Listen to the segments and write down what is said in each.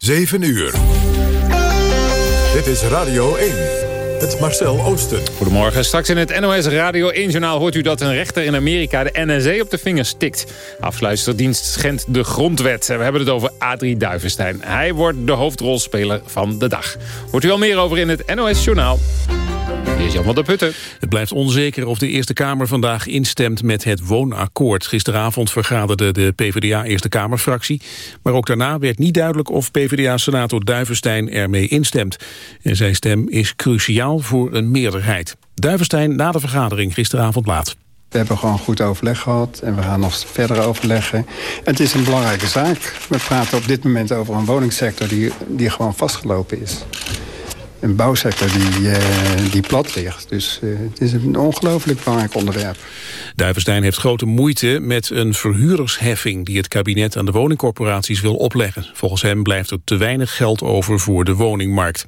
7 uur. Dit is Radio 1. Het Marcel Oosten. Goedemorgen. Straks in het NOS Radio 1-journaal hoort u dat een rechter in Amerika de NSA op de vingers stikt. Afsluisterdienst schendt de grondwet. We hebben het over Adrie Duivenstein. Hij wordt de hoofdrolspeler van de dag. Hoort u al meer over in het NOS-journaal. Hier is Jan van der Putten. Het blijft onzeker of de Eerste Kamer vandaag instemt met het woonakkoord. Gisteravond vergaderde de PvdA-Eerste Kamerfractie. Maar ook daarna werd niet duidelijk of PvdA-senator Duivenstein ermee instemt. En zijn stem is cruciaal voor een meerderheid. Duivenstein na de vergadering gisteravond laat. We hebben gewoon goed overleg gehad en we gaan nog verder overleggen. het is een belangrijke zaak. We praten op dit moment over een woningsector die, die gewoon vastgelopen is een bouwsector die, uh, die plat ligt. Dus uh, het is een ongelooflijk belangrijk onderwerp. Duivenstein heeft grote moeite met een verhuurdersheffing... die het kabinet aan de woningcorporaties wil opleggen. Volgens hem blijft er te weinig geld over voor de woningmarkt.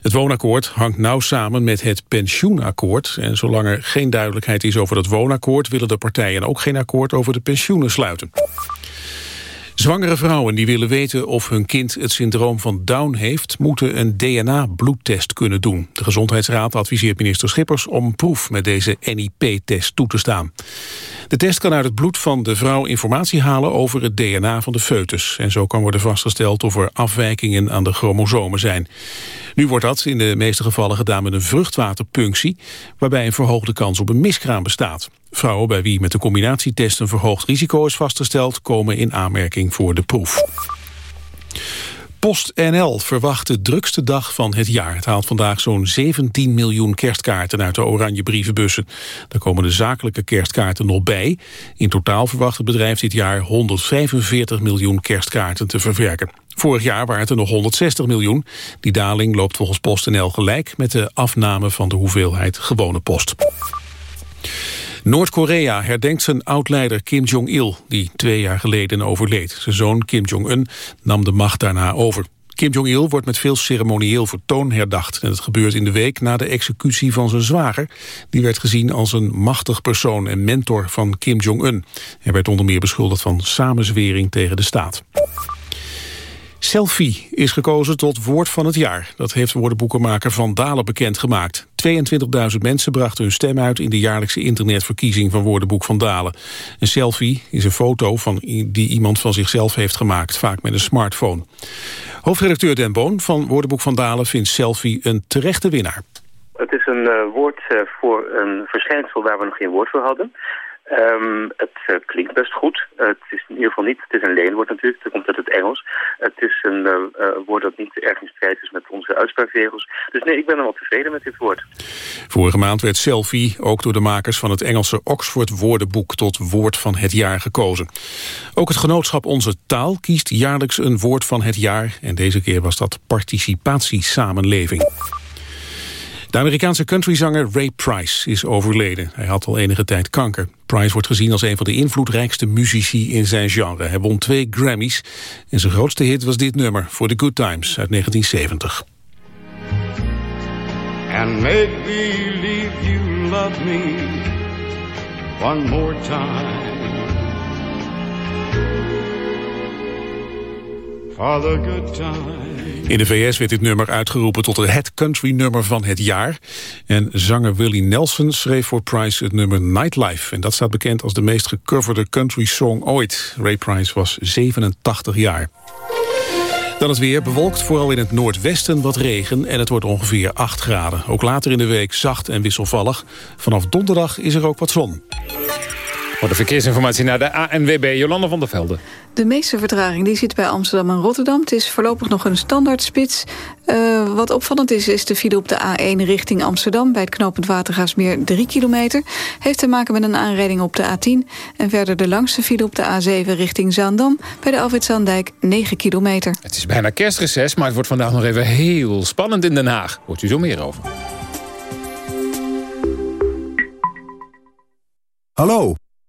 Het woonakkoord hangt nauw samen met het pensioenakkoord. En zolang er geen duidelijkheid is over het woonakkoord... willen de partijen ook geen akkoord over de pensioenen sluiten. Zwangere vrouwen die willen weten of hun kind het syndroom van Down heeft... moeten een DNA-bloedtest kunnen doen. De Gezondheidsraad adviseert minister Schippers om proef met deze NIP-test toe te staan. De test kan uit het bloed van de vrouw informatie halen over het DNA van de foetus. En zo kan worden vastgesteld of er afwijkingen aan de chromosomen zijn. Nu wordt dat in de meeste gevallen gedaan met een vruchtwaterpunctie... waarbij een verhoogde kans op een miskraam bestaat. Vrouwen bij wie met de combinatietest een verhoogd risico is vastgesteld... komen in aanmerking voor de proef. PostNL verwacht de drukste dag van het jaar. Het haalt vandaag zo'n 17 miljoen kerstkaarten uit de oranje brievenbussen. Daar komen de zakelijke kerstkaarten nog bij. In totaal verwacht het bedrijf dit jaar 145 miljoen kerstkaarten te verwerken. Vorig jaar waren het er nog 160 miljoen. Die daling loopt volgens PostNL gelijk met de afname van de hoeveelheid gewone post. Noord-Korea herdenkt zijn oud-leider Kim Jong-il... die twee jaar geleden overleed. Zijn zoon Kim Jong-un nam de macht daarna over. Kim Jong-il wordt met veel ceremonieel vertoon herdacht. En het gebeurt in de week na de executie van zijn zwager. Die werd gezien als een machtig persoon en mentor van Kim Jong-un. Hij werd onder meer beschuldigd van samenzwering tegen de staat. Selfie is gekozen tot woord van het jaar. Dat heeft woordenboekenmaker Van Dalen bekendgemaakt. 22.000 mensen brachten hun stem uit in de jaarlijkse internetverkiezing van Woordenboek Van Dalen. Een selfie is een foto van die iemand van zichzelf heeft gemaakt, vaak met een smartphone. Hoofdredacteur Den Boon van Woordenboek Van Dalen vindt selfie een terechte winnaar. Het is een uh, woord uh, voor een verschijnsel waar we nog geen woord voor hadden. Um, het uh, klinkt best goed. Uh, het is in ieder geval niet, het is een leenwoord natuurlijk, het komt uit het Engels. Het is een uh, woord dat niet erg in strijd is met onze uitspraakregels. Dus nee, ik ben wel tevreden met dit woord. Vorige maand werd selfie ook door de makers van het Engelse Oxford woordenboek tot woord van het jaar gekozen. Ook het genootschap Onze Taal kiest jaarlijks een woord van het jaar. En deze keer was dat participatiesamenleving. De Amerikaanse countryzanger Ray Price is overleden. Hij had al enige tijd kanker. Price wordt gezien als een van de invloedrijkste muzici in zijn genre. Hij won twee Grammys en zijn grootste hit was dit nummer, For the Good Times uit 1970. And make believe you love me one more time in de VS werd dit nummer uitgeroepen tot het country-nummer van het jaar. En zanger Willie Nelson schreef voor Price het nummer Nightlife. En dat staat bekend als de meest gecoverde country-song ooit. Ray Price was 87 jaar. Dan het weer bewolkt, vooral in het noordwesten wat regen... en het wordt ongeveer 8 graden. Ook later in de week zacht en wisselvallig. Vanaf donderdag is er ook wat zon. Voor de verkeersinformatie naar de ANWB, Jolanda van der Velde. De meeste vertraging die zit bij Amsterdam en Rotterdam. Het is voorlopig nog een standaardspits. Uh, wat opvallend is, is de file op de A1 richting Amsterdam... bij het knooppunt Watergaasmeer 3 kilometer. Heeft te maken met een aanrijding op de A10. En verder de langste file op de A7 richting Zaandam... bij de Alfred Zandijk 9 kilometer. Het is bijna kerstreces, maar het wordt vandaag nog even heel spannend in Den Haag. Hoort u zo meer over. Hallo,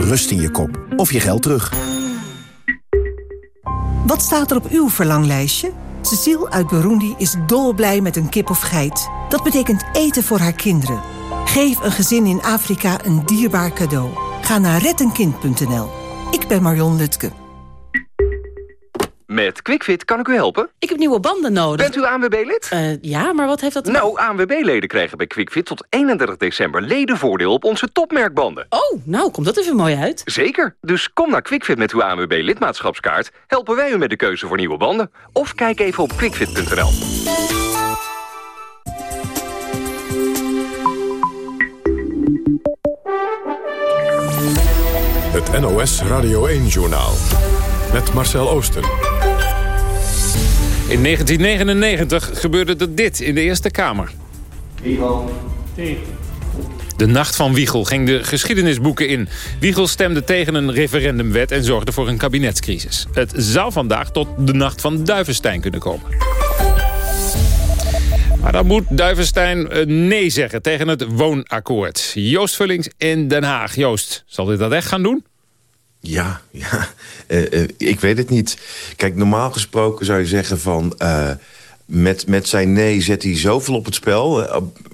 Rust in je kop of je geld terug. Wat staat er op uw verlanglijstje? Cecile uit Burundi is dolblij met een kip of geit. Dat betekent eten voor haar kinderen. Geef een gezin in Afrika een dierbaar cadeau. Ga naar rettenkind.nl. Ik ben Marion Lutke. Met QuickFit kan ik u helpen? Ik heb nieuwe banden nodig. Bent u ANWB-lid? Uh, ja, maar wat heeft dat... Nou, ANWB-leden krijgen bij QuickFit tot 31 december ledenvoordeel op onze topmerkbanden. Oh, nou, komt dat even mooi uit. Zeker. Dus kom naar QuickFit met uw ANWB-lidmaatschapskaart. Helpen wij u met de keuze voor nieuwe banden. Of kijk even op quickfit.nl. Het NOS Radio 1-journaal. Met Marcel Oosten. In 1999 gebeurde er dit in de Eerste Kamer. Wiegel. De nacht van Wiegel ging de geschiedenisboeken in. Wiegel stemde tegen een referendumwet en zorgde voor een kabinetscrisis. Het zou vandaag tot de nacht van Duivenstein kunnen komen. Maar dan moet Duivenstein eh, nee zeggen tegen het woonakkoord. Joost Vullings in Den Haag. Joost, zal dit dat echt gaan doen? Ja, ja. Uh, uh, ik weet het niet. Kijk, normaal gesproken zou je zeggen van... Uh, met, met zijn nee zet hij zoveel op het spel.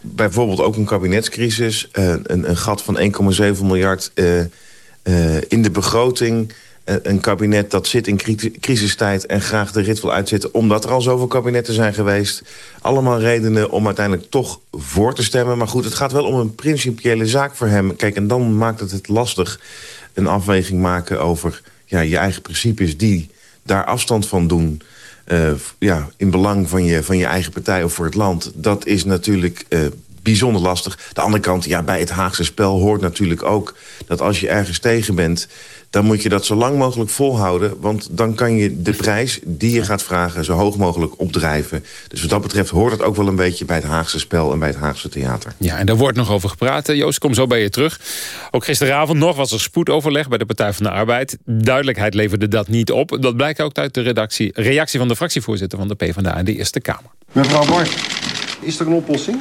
bijvoorbeeld ook een kabinetscrisis. een, een gat van 1,7 miljard in de begroting. een kabinet dat zit in crisistijd en graag de rit wil uitzetten... omdat er al zoveel kabinetten zijn geweest. Allemaal redenen om uiteindelijk toch voor te stemmen. Maar goed, het gaat wel om een principiële zaak voor hem. Kijk, en dan maakt het het lastig een afweging maken over ja, je eigen principes... die daar afstand van doen uh, ja, in belang van je, van je eigen partij of voor het land... dat is natuurlijk uh, bijzonder lastig. De andere kant, ja, bij het Haagse spel hoort natuurlijk ook... dat als je ergens tegen bent dan moet je dat zo lang mogelijk volhouden. Want dan kan je de prijs die je gaat vragen zo hoog mogelijk opdrijven. Dus wat dat betreft hoort het ook wel een beetje bij het Haagse spel... en bij het Haagse theater. Ja, en daar wordt nog over gepraat. Joost, kom zo bij je terug. Ook gisteravond nog was er spoedoverleg bij de Partij van de Arbeid. Duidelijkheid leverde dat niet op. Dat blijkt ook uit de redactie, reactie van de fractievoorzitter van de PvdA in de Eerste Kamer. Mevrouw Bart, is er een oplossing?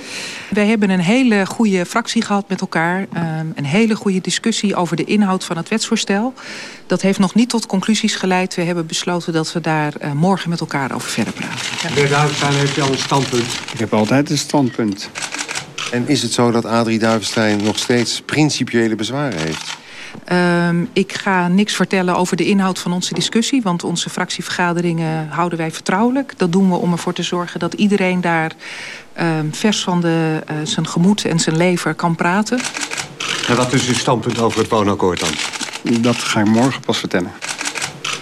Wij hebben een hele goede fractie gehad met elkaar. Um, een hele goede discussie over de inhoud van het wetsvoorstel. Dat heeft nog niet tot conclusies geleid. We hebben besloten dat we daar uh, morgen met elkaar over verder praten. Ja. Meneer Duivenstein, heeft u al een standpunt? Ik heb altijd een standpunt. En is het zo dat Adrie Duivenstein nog steeds principiële bezwaren heeft? Um, ik ga niks vertellen over de inhoud van onze discussie... want onze fractievergaderingen houden wij vertrouwelijk. Dat doen we om ervoor te zorgen dat iedereen daar vers van de, uh, zijn gemoed en zijn lever kan praten. En wat is uw standpunt over het woonakkoord dan? Dat ga ik morgen pas vertellen.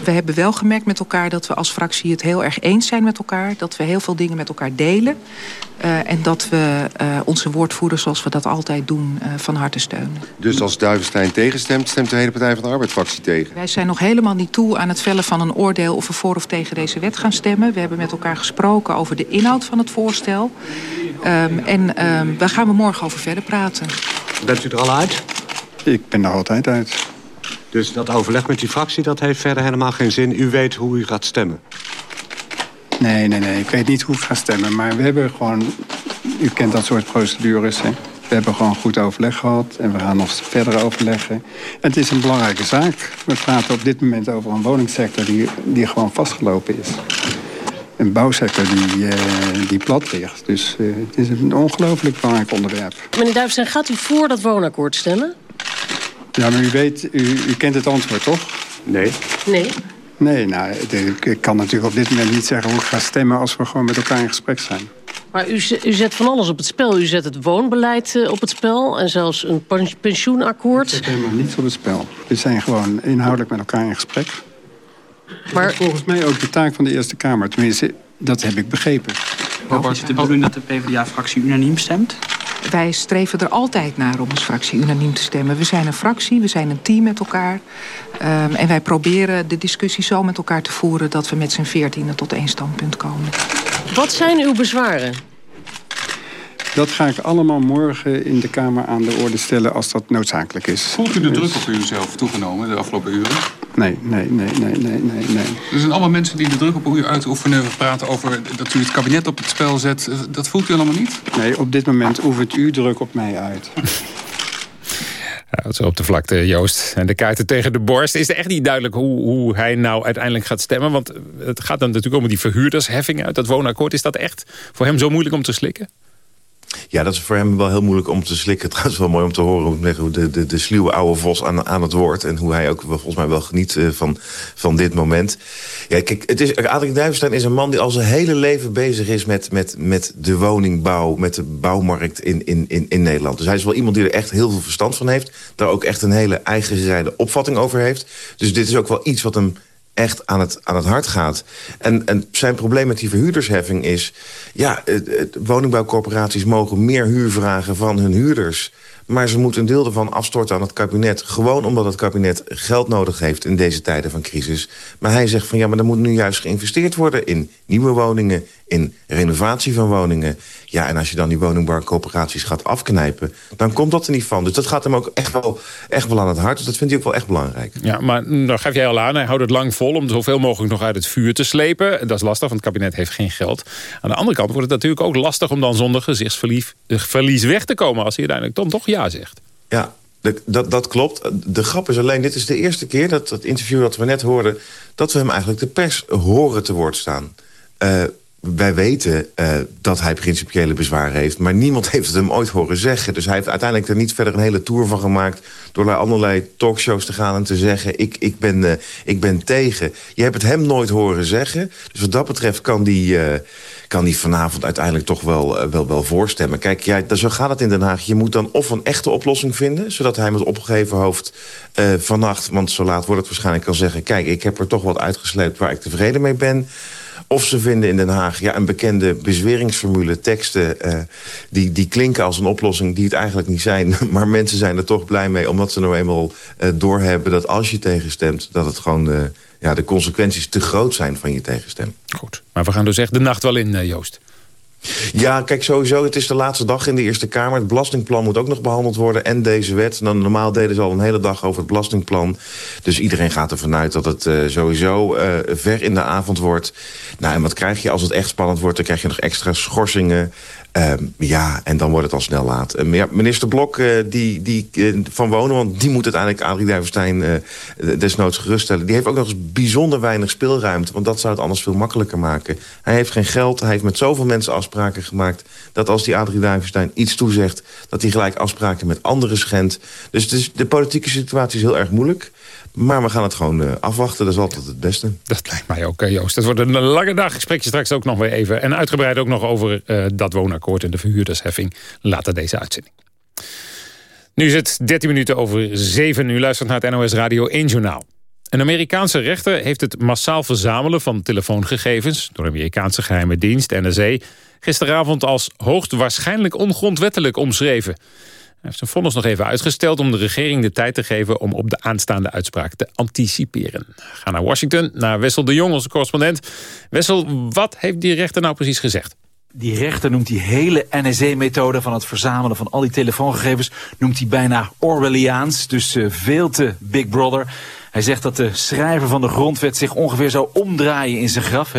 We hebben wel gemerkt met elkaar dat we als fractie het heel erg eens zijn met elkaar. Dat we heel veel dingen met elkaar delen. Uh, en dat we uh, onze woordvoerders, zoals we dat altijd doen, uh, van harte steunen. Dus als Duivenstein tegenstemt, stemt de hele Partij van de Arbeid-fractie tegen? Wij zijn nog helemaal niet toe aan het vellen van een oordeel... of we voor of tegen deze wet gaan stemmen. We hebben met elkaar gesproken over de inhoud van het voorstel. Um, en um, daar gaan we morgen over verder praten. Bent u er al uit? Ik ben er altijd uit. Dus dat overleg met die fractie, dat heeft verder helemaal geen zin. U weet hoe u gaat stemmen. Nee, nee, nee. Ik weet niet hoe ik ga stemmen. Maar we hebben gewoon... U kent dat soort procedures, hè? We hebben gewoon goed overleg gehad en we gaan nog verder overleggen. En het is een belangrijke zaak. We praten op dit moment over een woningsector die, die gewoon vastgelopen is. Een bouwsector die, uh, die plat ligt. Dus uh, het is een ongelooflijk belangrijk onderwerp. Meneer Duivestein, gaat u voor dat woonakkoord stemmen? Ja, maar u weet, u, u kent het antwoord, toch? Nee. Nee. Nee, nou, ik kan natuurlijk op dit moment niet zeggen hoe ik ga stemmen... als we gewoon met elkaar in gesprek zijn. Maar u, u zet van alles op het spel. U zet het woonbeleid uh, op het spel en zelfs een pensioenakkoord. Ik zet helemaal niets op het spel. We zijn gewoon inhoudelijk met elkaar in gesprek. Maar... Dat is volgens mij ook de taak van de Eerste Kamer. Tenminste, dat heb ik begrepen. Is het de bedoeling dat de PvdA-fractie unaniem stemt? Wij streven er altijd naar om als fractie unaniem te stemmen. We zijn een fractie, we zijn een team met elkaar. Um, en wij proberen de discussie zo met elkaar te voeren... dat we met z'n veertienen tot één standpunt komen. Wat zijn uw bezwaren? Dat ga ik allemaal morgen in de Kamer aan de orde stellen als dat noodzakelijk is. Voelt u de druk op uzelf toegenomen de afgelopen uren? Nee, nee, nee, nee, nee, nee, nee. Er zijn allemaal mensen die de druk op u uitoefenen. We praten over dat u het kabinet op het spel zet. Dat voelt u allemaal niet? Nee, op dit moment oefent u druk op mij uit. Ja, zo op de vlakte, Joost. En de kaarten tegen de borst. Is er echt niet duidelijk hoe, hoe hij nou uiteindelijk gaat stemmen? Want het gaat dan natuurlijk om die verhuurdersheffing uit dat woonakkoord. Is dat echt voor hem zo moeilijk om te slikken? Ja, dat is voor hem wel heel moeilijk om te slikken. Trouwens wel mooi om te horen hoe de, de, de sluwe oude vos aan, aan het woord. En hoe hij ook volgens mij wel geniet uh, van, van dit moment. Ja, kijk, het is, Adrik Duivenstein is een man die al zijn hele leven bezig is... met, met, met de woningbouw, met de bouwmarkt in, in, in, in Nederland. Dus hij is wel iemand die er echt heel veel verstand van heeft. Daar ook echt een hele eigen opvatting over heeft. Dus dit is ook wel iets wat hem echt aan het, aan het hart gaat. En, en zijn probleem met die verhuurdersheffing is... ja, woningbouwcorporaties mogen meer huur vragen van hun huurders... Maar ze moeten een deel ervan afstorten aan het kabinet. Gewoon omdat het kabinet geld nodig heeft in deze tijden van crisis. Maar hij zegt van ja, maar er moet nu juist geïnvesteerd worden... in nieuwe woningen, in renovatie van woningen. Ja, en als je dan die woningbouwcoöperaties gaat afknijpen... dan komt dat er niet van. Dus dat gaat hem ook echt wel, echt wel aan het hart. Dus dat vindt hij ook wel echt belangrijk. Ja, maar dan geef jij al aan, hij houdt het lang vol... om zoveel mogelijk nog uit het vuur te slepen. Dat is lastig, want het kabinet heeft geen geld. Aan de andere kant wordt het natuurlijk ook lastig... om dan zonder gezichtsverlies weg te komen... als hij uiteindelijk dan toch ja zegt. Ja, dat, dat klopt. De grap is alleen, dit is de eerste keer... dat het interview dat we net hoorden... dat we hem eigenlijk de pers horen te woord staan. Uh, wij weten uh, dat hij principiële bezwaren heeft... maar niemand heeft het hem ooit horen zeggen. Dus hij heeft uiteindelijk er niet verder een hele tour van gemaakt... door naar allerlei talkshows te gaan en te zeggen... ik, ik, ben, uh, ik ben tegen. Je hebt het hem nooit horen zeggen. Dus wat dat betreft kan die, uh, kan die vanavond uiteindelijk toch wel, wel, wel voorstemmen. Kijk, ja, zo gaat het in Den Haag. Je moet dan of een echte oplossing vinden... zodat hij met opgegeven hoofd vannacht... want zo laat wordt het waarschijnlijk kan zeggen... kijk, ik heb er toch wat uitgesleept waar ik tevreden mee ben... Of ze vinden in Den Haag ja, een bekende bezweringsformule, teksten... Uh, die, die klinken als een oplossing die het eigenlijk niet zijn. Maar mensen zijn er toch blij mee, omdat ze nou eenmaal uh, doorhebben... dat als je tegenstemt, dat het gewoon uh, ja, de consequenties te groot zijn van je tegenstem. Goed, maar we gaan dus echt de nacht wel in, Joost. Ja, kijk, sowieso, het is de laatste dag in de Eerste Kamer. Het belastingplan moet ook nog behandeld worden en deze wet. Dan, normaal deden ze al een hele dag over het belastingplan. Dus iedereen gaat ervan uit dat het uh, sowieso uh, ver in de avond wordt. Nou, en wat krijg je als het echt spannend wordt? Dan krijg je nog extra schorsingen. Uh, ja, en dan wordt het al snel laat. Uh, ja, minister Blok uh, die, die, uh, van Wonen, want die moet uiteindelijk Adrie Duivenstein desnoods geruststellen. Die heeft ook nog eens bijzonder weinig speelruimte, want dat zou het anders veel makkelijker maken. Hij heeft geen geld, hij heeft met zoveel mensen afspraken gemaakt... dat als die Adrie Duivenstein iets toezegt, dat hij gelijk afspraken met anderen schendt. Dus is, de politieke situatie is heel erg moeilijk. Maar we gaan het gewoon uh, afwachten. Dat is altijd het beste. Dat lijkt mij ook, Joost. Het wordt een lange dag. Ik spreek je straks ook nog weer even. En uitgebreid ook nog over uh, dat woonakkoord en de verhuurdersheffing. Later deze uitzending. Nu is het 13 minuten over 7. U luistert naar het NOS Radio 1 Journaal. Een Amerikaanse rechter heeft het massaal verzamelen van telefoongegevens... door de Amerikaanse geheime dienst, NSA... gisteravond als hoogstwaarschijnlijk ongrondwettelijk omschreven. Heeft zijn vonnis nog even uitgesteld om de regering de tijd te geven... om op de aanstaande uitspraak te anticiperen. Ga naar Washington, naar Wessel de Jong, onze correspondent. Wessel, wat heeft die rechter nou precies gezegd? Die rechter noemt die hele NSE-methode van het verzamelen van al die telefoongegevens... noemt hij bijna Orwelliaans, dus uh, veel te Big Brother... Hij zegt dat de schrijver van de grondwet zich ongeveer zou omdraaien in zijn graf.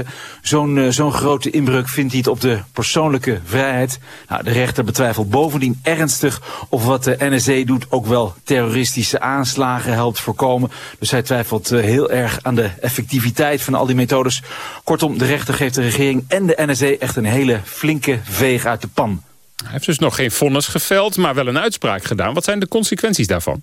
Zo'n uh, zo'n grote inbreuk vindt hij het op de persoonlijke vrijheid. Nou, de rechter betwijfelt bovendien ernstig of wat de NSE doet ook wel terroristische aanslagen helpt voorkomen. Dus hij twijfelt uh, heel erg aan de effectiviteit van al die methodes. Kortom, de rechter geeft de regering en de NSE echt een hele flinke veeg uit de pan. Hij heeft dus nog geen vonnis geveld, maar wel een uitspraak gedaan. Wat zijn de consequenties daarvan?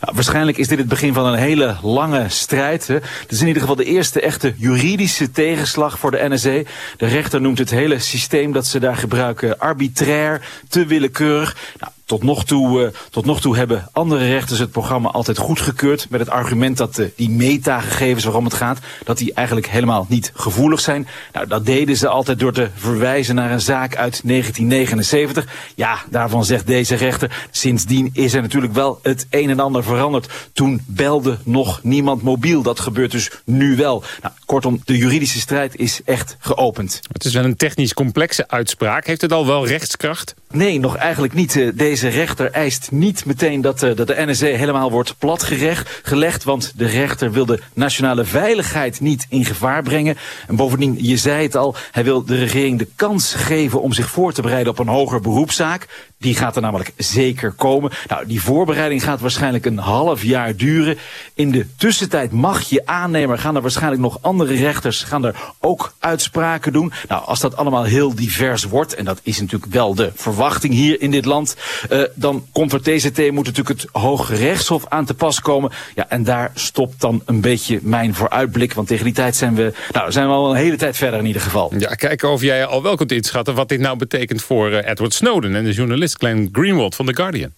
Nou, waarschijnlijk is dit het begin van een hele lange strijd. Hè. Het is in ieder geval de eerste echte juridische tegenslag voor de NSE. De rechter noemt het hele systeem dat ze daar gebruiken arbitrair, te willekeurig. Nou, tot nog toe, uh, tot nog toe hebben andere rechters het programma altijd goedgekeurd... met het argument dat uh, die metagegevens waarom het gaat... dat die eigenlijk helemaal niet gevoelig zijn. Nou, dat deden ze altijd door te verwijzen naar een zaak uit 1979. Ja, daarvan zegt deze rechter... sindsdien is er natuurlijk wel het een en ander veranderd. Toen belde nog niemand mobiel. Dat gebeurt dus nu wel. Nou, kortom, de juridische strijd is echt geopend. Het is wel een technisch complexe uitspraak. Heeft het al wel rechtskracht? Nee, nog eigenlijk niet. Deze rechter eist niet meteen dat, dat de NSC helemaal wordt platgelegd. Want de rechter wil de nationale veiligheid niet in gevaar brengen. En bovendien, je zei het al, hij wil de regering de kans geven om zich voor te bereiden op een hoger beroepszaak. Die gaat er namelijk zeker komen. Nou, die voorbereiding gaat waarschijnlijk een half jaar duren. In de tussentijd mag je aannemer, gaan er waarschijnlijk nog andere rechters, gaan er ook uitspraken doen. Nou, als dat allemaal heel divers wordt, en dat is natuurlijk wel de verwachting hier in dit land, uh, dan komt er TCT, moet natuurlijk het Hoge Rechtshof aan te pas komen. Ja, en daar stopt dan een beetje mijn vooruitblik, want tegen die tijd zijn we, nou, zijn we al een hele tijd verder in ieder geval. Ja, kijken of jij al wel kunt inschatten wat dit nou betekent voor uh, Edward Snowden en de journalist Glenn Greenwald van The Guardian.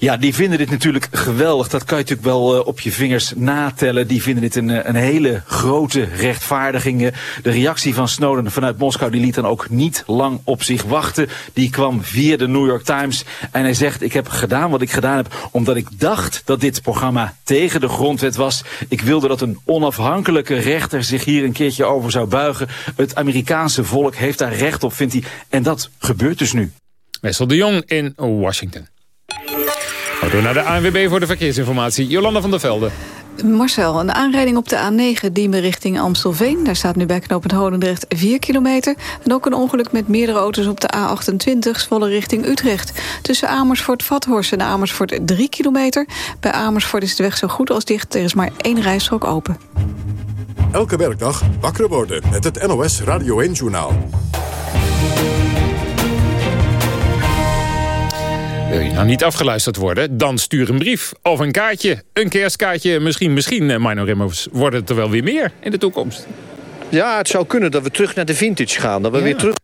Ja, die vinden dit natuurlijk geweldig. Dat kan je natuurlijk wel uh, op je vingers natellen. Die vinden dit een, een hele grote rechtvaardiging. De reactie van Snowden vanuit Moskou die liet dan ook niet lang op zich wachten. Die kwam via de New York Times. En hij zegt, ik heb gedaan wat ik gedaan heb... omdat ik dacht dat dit programma tegen de grondwet was. Ik wilde dat een onafhankelijke rechter zich hier een keertje over zou buigen. Het Amerikaanse volk heeft daar recht op, vindt hij. En dat gebeurt dus nu. Wessel de Jong in Washington. We door naar de ANWB voor de verkeersinformatie. Jolanda van der Velde. Marcel, een aanrijding op de A9 Diemen richting Amstelveen. Daar staat nu bij knooppunt Holendrecht 4 kilometer. En ook een ongeluk met meerdere auto's op de A28 volle richting Utrecht. Tussen Amersfoort-Vathorst en Amersfoort 3 kilometer. Bij Amersfoort is de weg zo goed als dicht. Er is maar één rijstrook open. Elke werkdag wakker worden met het NOS Radio 1-journaal. Wil je nou niet afgeluisterd worden? Dan stuur een brief of een kaartje. Een kerstkaartje, misschien, misschien, uh, Mino Rimmers, worden het er wel weer meer in de toekomst. Ja, het zou kunnen dat we terug naar de vintage gaan. Dat we ja. weer terug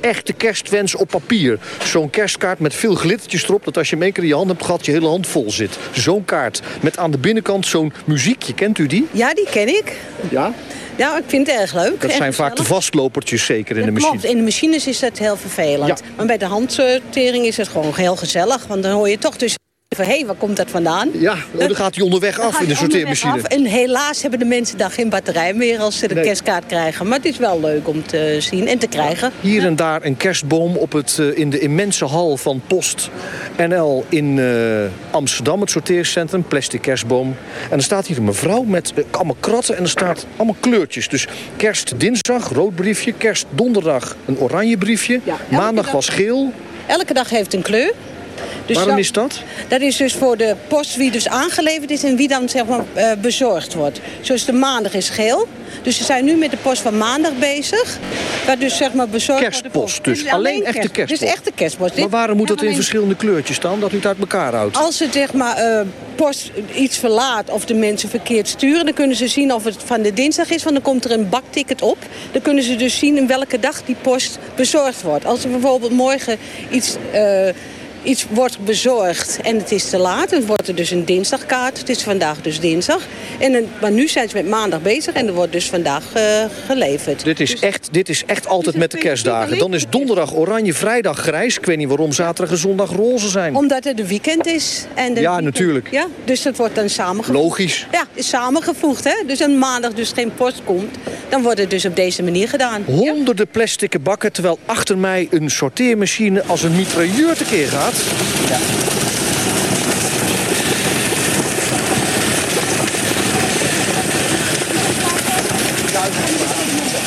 echte kerstwens op papier. Zo'n kerstkaart met veel glittertjes erop... dat als je hem één keer in je hand hebt gehad, je hele hand vol zit. Zo'n kaart met aan de binnenkant zo'n muziekje. Kent u die? Ja, die ken ik. Ja? Ja, ik vind het erg leuk. Dat zijn vaak de vastlopertjes zeker in dat de machine. Klopt, in de machines is dat heel vervelend. Ja. Maar bij de handsortering is het gewoon heel gezellig. Want dan hoor je toch dus van, hé, hey, waar komt dat vandaan? Ja, oh, dan gaat hij onderweg af in de sorteermachine. Af. En helaas hebben de mensen daar geen batterij meer als ze de nee. kerstkaart krijgen. Maar het is wel leuk om te zien en te krijgen. Hier en daar een kerstboom op het, uh, in de immense hal van Post NL in uh, Amsterdam. Het sorteercentrum, plastic kerstboom. En er staat hier een mevrouw met uh, allemaal kratten en er staat allemaal kleurtjes. Dus kerst dinsdag, rood briefje. Kerst donderdag, een oranje briefje. Ja, Maandag dag, was geel. Elke dag heeft een kleur. Dus Waarom is dat? Dat is dus voor de post wie dus aangeleverd is en wie dan zeg maar, uh, bezorgd wordt. Zoals de maandag is geel. Dus ze zijn nu met de post van maandag bezig. Waar dus zeg maar bezorgd Kerstpost dus. Alleen, alleen echte kerstpost. Dus echte kerstpost. Maar waarom moet dat in alleen... verschillende kleurtjes staan? Dat u het uit elkaar houdt? Als het zeg maar uh, post iets verlaat of de mensen verkeerd sturen... dan kunnen ze zien of het van de dinsdag is. Want dan komt er een bakticket op. Dan kunnen ze dus zien in welke dag die post bezorgd wordt. Als er bijvoorbeeld morgen iets... Uh, iets wordt bezorgd en het is te laat. Dan wordt er dus een dinsdagkaart. Het is vandaag dus dinsdag. En een, maar nu zijn ze met maandag bezig en er wordt dus vandaag uh, geleverd. Dit is, dus, echt, dit is echt altijd met de kerstdagen. Dan is donderdag oranje, vrijdag grijs. Ik weet niet waarom zaterdag en zondag roze zijn. Omdat het een weekend is. En de ja, weekend, natuurlijk. Ja, dus dat wordt dan samengevoegd. Logisch. Ja, is samengevoegd. Hè? Dus een maandag dus geen post komt, dan wordt het dus op deze manier gedaan. Honderden plastic bakken, terwijl achter mij een sorteermachine als een mitrailleur tekeer gaat. Ja.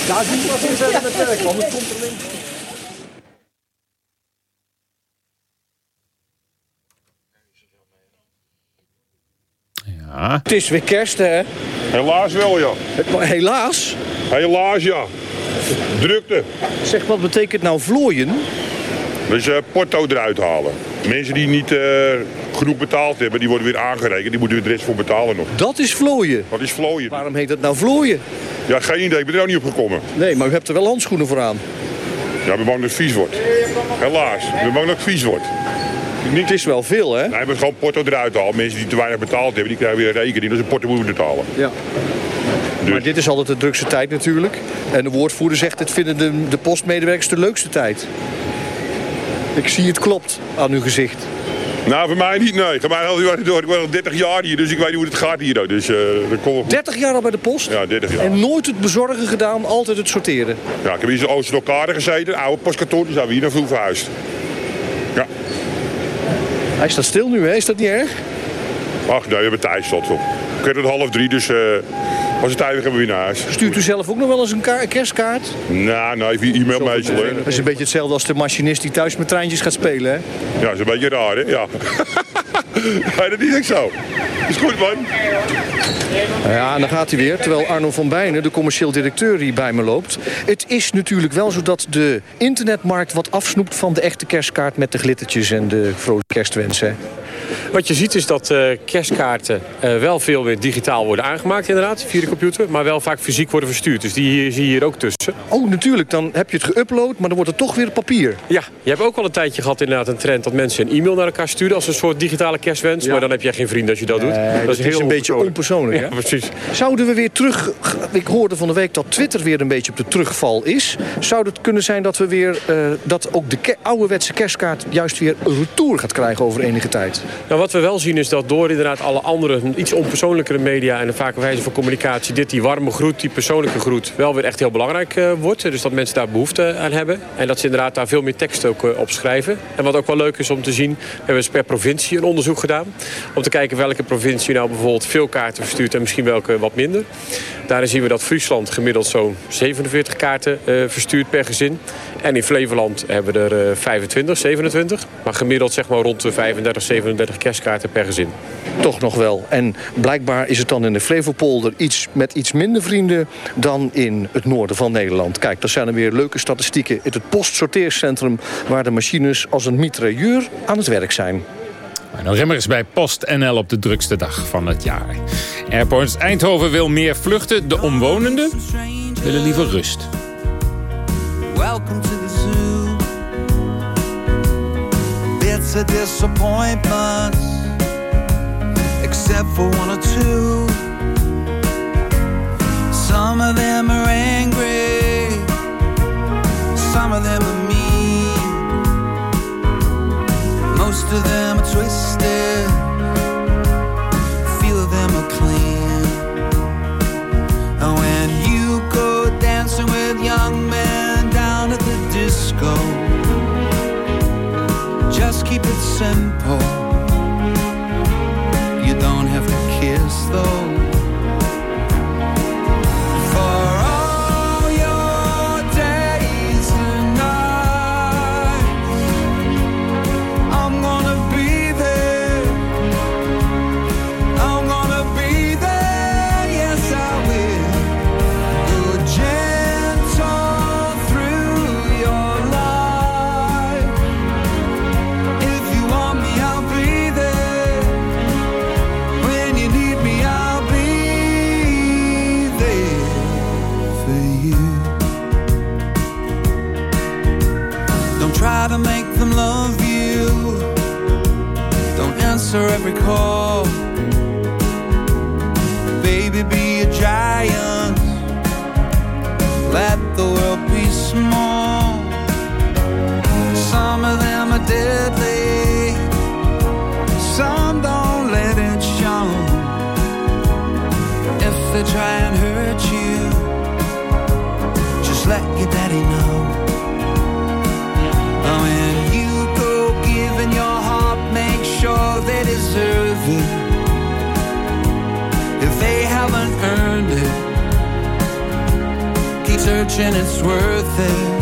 Ja, doe maar weer verder met werk, want het komt er links. Ja. Het is weer kerst, hè? Helaas wel, ja. Helaas? Helaas, ja. Drukte. Zeg, wat betekent nou vlooien? Dus uh, porto eruit halen. Mensen die niet uh, genoeg betaald hebben, die worden weer aangerekend. Die moeten er de rest voor betalen nog. Dat is vlooien? Dat is vlooien. Waarom heet dat nou vlooien? Ja, geen idee. Ik ben er ook niet op gekomen. Nee, maar u hebt er wel handschoenen voor aan. Ja, we bang dat het vies wordt. Helaas. We bang dat het vies wordt. niet... Het is wel veel, hè? Nee, maar gewoon porto eruit halen. Mensen die te weinig betaald hebben, die krijgen weer een rekening. Dat is een porto moeten betalen. Ja. Maar dit is altijd de drukste tijd natuurlijk. En de woordvoerder zegt, het vinden de, de postmedewerkers de leukste tijd. Ik zie het klopt aan uw gezicht. Nou, voor mij niet, nee. Voor mij al door. Ik ben al 30 jaar hier, dus ik weet niet hoe het gaat hier. Dus, eh, komt wel goed. 30 jaar al bij de post? Ja, 30 jaar. En nooit het bezorgen gedaan, altijd het sorteren. Ja, ik heb hier zo'n Oosterlokade gezeten, oude postkantoor. Dus zijn we hier naartoe verhuisd. Ja. Hij staat stil nu, hè? Is dat niet erg? Ach, nee, we hebben tijd tot op. Ik werd het half drie, dus eh, als het naar huis. Stuurt u zelf ook nog wel eens een ka- kerstkaart? Nou, nou, even e-mail meestal. hè. Dat is een beetje hetzelfde als de machinist die thuis met treintjes gaat spelen, hè? Ja, dat is een beetje raar, hè? Ja. nee, dat is echt zo. Is goed, man. Ja, en dan gaat hij weer. Terwijl Arno van Bijnen, de commercieel directeur, hier bij me loopt. Het is natuurlijk wel zo dat de internetmarkt wat afsnoept... van de echte kerstkaart met de glittertjes en de vrolijke kerstwensen. Wat je ziet is dat eh, kerstkaarten eh, wel veel weer digitaal worden aangemaakt inderdaad, via de computer. Maar wel vaak fysiek worden verstuurd. Dus die hier, zie je hier ook tussen. Oh, natuurlijk. Dan heb je het geüpload, maar dan wordt het toch weer papier. Ja, je hebt ook al een tijdje gehad inderdaad een trend dat mensen een e-mail naar elkaar sturen als een soort digitale kerstwens. Maar dan heb jij geen vriend als je dat doet. Dat is een beetje onpersoonlijk, hè? Ja, precies. Zouden we weer terug... Ik hoorde van de week dat Twitter weer een beetje op de terugval is. Zou het kunnen zijn dat we weer... eh, dat ook de ke- ouderwetse kerstkaart juist weer een retour gaat krijgen over enige tijd? Nou, wat we wel zien is dat door inderdaad alle andere, iets onpersoonlijkere media en een vaker wijze van communicatie, dit die warme groet, die persoonlijke groet, wel weer echt heel belangrijk eh, wordt. Dus dat mensen daar behoefte aan hebben. En dat ze inderdaad daar veel meer tekst ook eh, op schrijven. En wat ook wel leuk is om te zien, we hebben eens per provincie een onderzoek gedaan. Om te kijken welke provincie nou bijvoorbeeld veel kaarten verstuurt en misschien welke wat minder. Daarin zien we dat Friesland gemiddeld zo'n 47 kaarten eh, verstuurt per gezin. En in Flevoland hebben we er eh, 25, 27. Maar gemiddeld zeg maar rond de 35, 37 kerstkaarten per gezin. Toch nog wel. En blijkbaar is het dan in de Flevopolder iets met iets minder vrienden dan in het noorden van Nederland. Kijk, dat zijn er weer leuke statistieken in het postsorteercentrum waar de machines als een mitrailleur aan het werk zijn. Arno Remmers bij PostNL op de drukste dag van het jaar. Airports Eindhoven wil meer vluchten. De omwonenden willen liever rust. Welcome to the zoo. Bits of disappointments, except for one or two. Some of them are angry, some of them are mean. Most of them searching, it's worth it.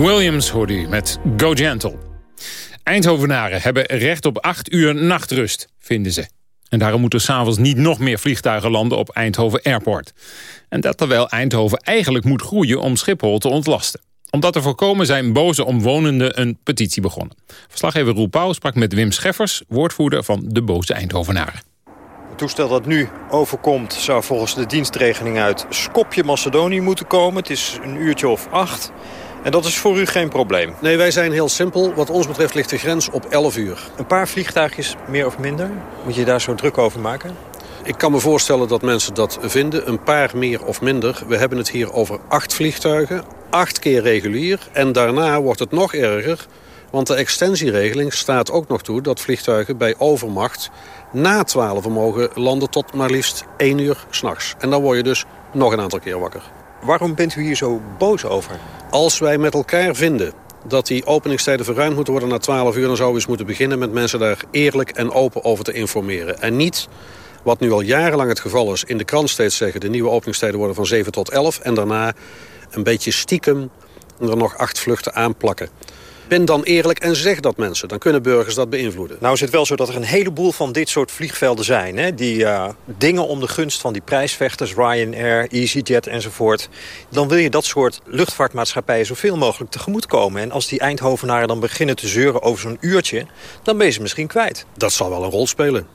Williams hoorde u met Go Gentle. Eindhovenaren hebben recht op acht uur nachtrust, vinden ze. En daarom moeten s'avonds niet nog meer vliegtuigen landen op Eindhoven Airport. En dat terwijl Eindhoven eigenlijk moet groeien om Schiphol te ontlasten. Om dat te voorkomen zijn boze omwonenden een petitie begonnen. Verslaggever Roel Pauw sprak met Wim Scheffers, woordvoerder van de boze Eindhovenaren. Het toestel dat nu overkomt zou volgens de dienstregeling uit Skopje, Macedonië moeten komen. Het is een uurtje of acht. En dat is voor u geen probleem? Nee, wij zijn heel simpel. Wat ons betreft ligt de grens op 11 uur. Een paar vliegtuigjes, meer of minder? Moet je daar zo druk over maken? Ik kan me voorstellen dat mensen dat vinden. Een paar meer of minder. We hebben het hier over acht vliegtuigen. Acht keer regulier. En daarna wordt het nog erger. Want de extensieregeling staat ook nog toe dat vliegtuigen bij overmacht... na 12 mogen landen tot maar liefst 1 uur s'nachts. En dan word je dus nog een aantal keer wakker. Waarom bent u hier zo boos over? Als wij met elkaar vinden dat die openingstijden verruimd moeten worden na 12 uur... dan zouden we eens moeten beginnen met mensen daar eerlijk en open over te informeren. En niet, wat nu al jarenlang het geval is, in de krant steeds zeggen... de nieuwe openingstijden worden van 7 tot 11... en daarna een beetje stiekem er nog acht vluchten aanplakken. Ben dan eerlijk en zeg dat mensen. Dan kunnen burgers dat beïnvloeden. Nou is het wel zo dat er een heleboel van dit soort vliegvelden zijn. Hè? Die uh, dingen om de gunst van die prijsvechters, Ryanair, EasyJet enzovoort. Dan wil je dat soort luchtvaartmaatschappijen zoveel mogelijk tegemoetkomen. En als die Eindhovenaren dan beginnen te zeuren over zo'n uurtje... dan ben je ze misschien kwijt. Dat zal wel een rol spelen.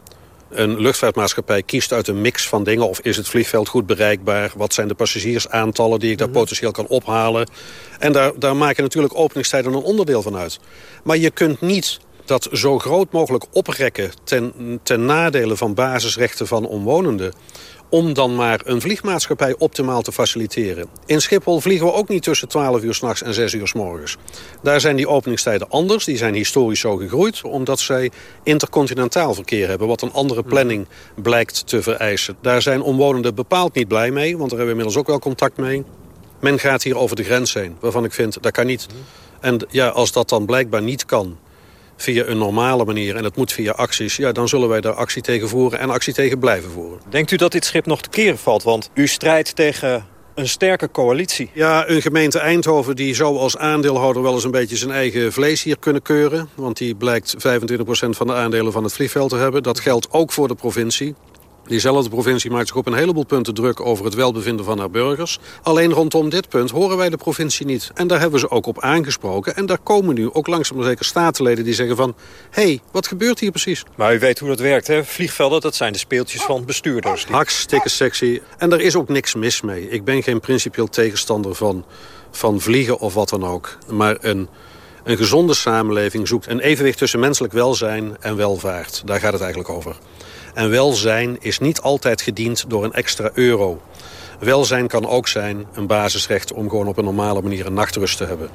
Een luchtvaartmaatschappij kiest uit een mix van dingen. Of is het vliegveld goed bereikbaar? Wat zijn de passagiersaantallen die ik daar potentieel kan ophalen? En daar, daar maken natuurlijk openingstijden een onderdeel van uit. Maar je kunt niet dat zo groot mogelijk oprekken ten, ten nadele van basisrechten van omwonenden om dan maar een vliegmaatschappij optimaal te faciliteren. In Schiphol vliegen we ook niet tussen 12 uur s'nachts en 6 uur s morgens. Daar zijn die openingstijden anders. Die zijn historisch zo gegroeid. Omdat zij intercontinentaal verkeer hebben. Wat een andere planning blijkt te vereisen. Daar zijn omwonenden bepaald niet blij mee. Want daar hebben we inmiddels ook wel contact mee. Men gaat hier over de grens heen. Waarvan ik vind, dat kan niet. En ja, als dat dan blijkbaar niet kan via een normale manier en het moet via acties... Ja, dan zullen wij daar actie tegen voeren en actie tegen blijven voeren. Denkt u dat dit schip nog te keren valt? Want u strijdt tegen een sterke coalitie. Ja, een gemeente Eindhoven die zou als aandeelhouder wel eens een beetje zijn eigen vlees hier kunnen keuren. Want die blijkt 25% van de aandelen van het vliegveld te hebben. Dat geldt ook voor de provincie. Diezelfde provincie maakt zich op een heleboel punten druk over het welbevinden van haar burgers. Alleen rondom dit punt horen wij de provincie niet. En daar hebben we ze ook op aangesproken. En daar komen nu ook langzaam maar zeker statenleden die zeggen van... hé, hey, wat gebeurt hier precies? Maar u weet hoe dat werkt, hè? Vliegvelden, dat zijn de speeltjes van bestuurders. Hartstikke sexy. En daar is ook niks mis mee. Ik ben geen principieel tegenstander van, van vliegen of wat dan ook. Maar een... Een gezonde samenleving zoekt een evenwicht tussen menselijk welzijn en welvaart. Daar gaat het eigenlijk over. En welzijn is niet altijd gediend door een extra euro. Welzijn kan ook zijn een basisrecht om gewoon op een normale manier een nachtrust te hebben.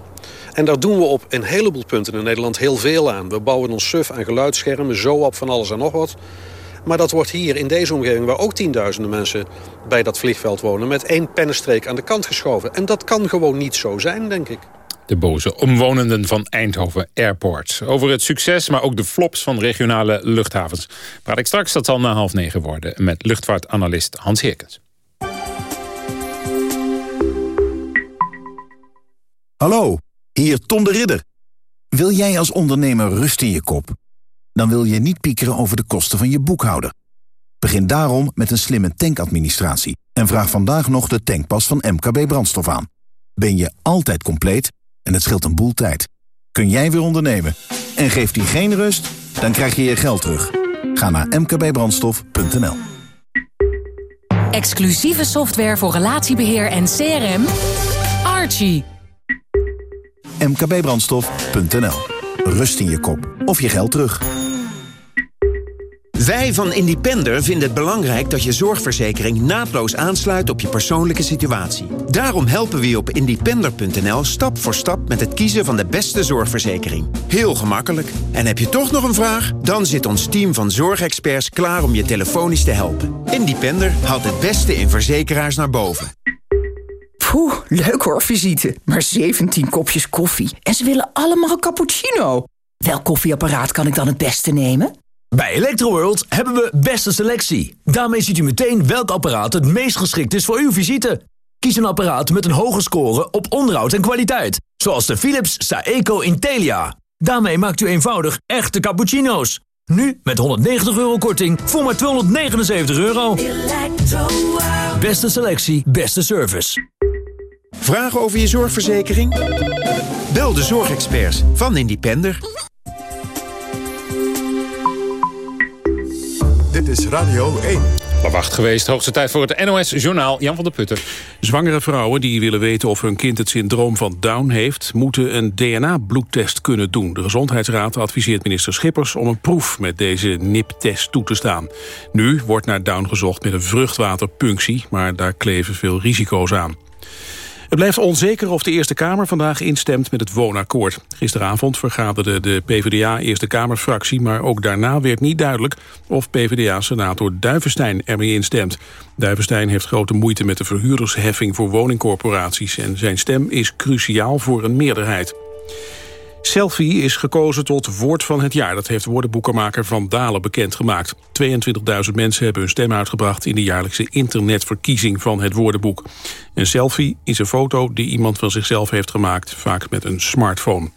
En daar doen we op een heleboel punten in Nederland heel veel aan. We bouwen ons suf aan geluidsschermen, zo op van alles en nog wat. Maar dat wordt hier in deze omgeving, waar ook tienduizenden mensen bij dat vliegveld wonen... met één pennenstreek aan de kant geschoven. En dat kan gewoon niet zo zijn, denk ik de boze omwonenden van Eindhoven Airport. Over het succes, maar ook de flops van regionale luchthavens. Praat ik straks, dat zal na half negen worden... met luchtvaartanalist Hans Heerkens. Hallo, hier Tom de Ridder. Wil jij als ondernemer rust in je kop? Dan wil je niet piekeren over de kosten van je boekhouder. Begin daarom met een slimme tankadministratie... en vraag vandaag nog de tankpas van MKB Brandstof aan. Ben je altijd compleet en het scheelt een boel tijd. Kun jij weer ondernemen? En geeft die geen rust? Dan krijg je je geld terug. Ga naar mkbbrandstof.nl Exclusieve software voor relatiebeheer en CRM. Archie. mkbbrandstof.nl Rust in je kop of je geld terug. Wij van Independer vinden het belangrijk dat je zorgverzekering naadloos aansluit op je persoonlijke situatie. Daarom helpen we je op independer.nl stap voor stap met het kiezen van de beste zorgverzekering. Heel gemakkelijk. En heb je toch nog een vraag? Dan zit ons team van zorgexperts klaar om je telefonisch te helpen. Independer haalt het beste in verzekeraars naar boven. Poeh, leuk hoor, visite. Maar 17 kopjes koffie. En ze willen allemaal een cappuccino. Welk koffieapparaat kan ik dan het beste nemen? Bij Electroworld hebben we beste selectie. Daarmee ziet u meteen welk apparaat het meest geschikt is voor uw visite. Kies een apparaat met een hoge score op onderhoud en kwaliteit. Zoals de Philips Saeco Intelia. Daarmee maakt u eenvoudig echte cappuccino's. Nu met 190 euro korting voor maar 279 euro. Beste selectie, beste service. Vragen over je zorgverzekering? Bel de zorgexperts van Independer. Is Radio 1. Wacht geweest, hoogste tijd voor het NOS-journaal Jan van der Putten. Zwangere vrouwen die willen weten of hun kind het syndroom van Down heeft... moeten een DNA-bloedtest kunnen doen. De Gezondheidsraad adviseert minister Schippers om een proef met deze NIP-test toe te staan. Nu wordt naar Down gezocht met een vruchtwaterpunctie... maar daar kleven veel risico's aan. Het blijft onzeker of de Eerste Kamer vandaag instemt met het woonakkoord. Gisteravond vergaderde de PvdA Eerste Kamerfractie... maar ook daarna werd niet duidelijk of PvdA-senator Duivenstein ermee instemt. Duivenstein heeft grote moeite met de verhuurdersheffing voor woningcorporaties... en zijn stem is cruciaal voor een meerderheid. Selfie is gekozen tot woord van het jaar. Dat heeft woordenboekenmaker Van Dalen bekendgemaakt. 22.000 mensen hebben hun stem uitgebracht... in de jaarlijkse internetverkiezing van het woordenboek. Een selfie is een foto die iemand van zichzelf heeft gemaakt... vaak met een smartphone.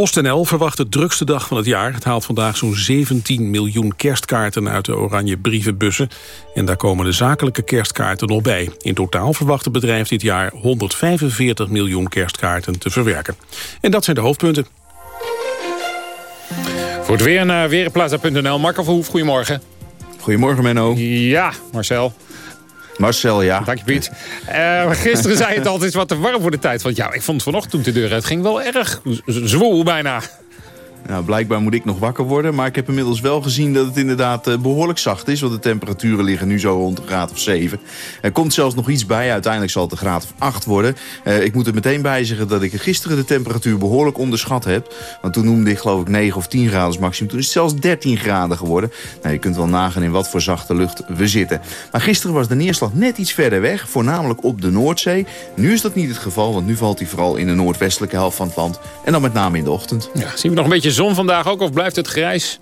PostNL verwacht de drukste dag van het jaar. Het haalt vandaag zo'n 17 miljoen kerstkaarten uit de oranje brievenbussen. En daar komen de zakelijke kerstkaarten nog bij. In totaal verwacht het bedrijf dit jaar 145 miljoen kerstkaarten te verwerken. En dat zijn de hoofdpunten. Voor het weer naar weerplaza.nl. Marco Verhoef, goedemorgen. Goedemorgen Menno. Ja, Marcel. Marcel, ja. Dank je Piet. Uh, gisteren zei het altijd wat te warm voor de tijd. Want ja, ik vond vanochtend de deur Het ging wel erg zwoel bijna. Nou, blijkbaar moet ik nog wakker worden. Maar ik heb inmiddels wel gezien dat het inderdaad uh, behoorlijk zacht is. Want de temperaturen liggen nu zo rond een graad of 7. Er komt zelfs nog iets bij. Uiteindelijk zal het een graad of 8 worden. Uh, ik moet er meteen bij zeggen dat ik gisteren de temperatuur behoorlijk onderschat heb. Want toen noemde ik geloof ik 9 of 10 graden maximum. Toen is het zelfs 13 graden geworden. Nou, je kunt wel nagaan in wat voor zachte lucht we zitten. Maar gisteren was de neerslag net iets verder weg. Voornamelijk op de Noordzee. Nu is dat niet het geval. Want nu valt hij vooral in de noordwestelijke helft van het land. En dan met name in de ochtend. Ja, zien we nog een beetje zon vandaag ook of blijft het grijs?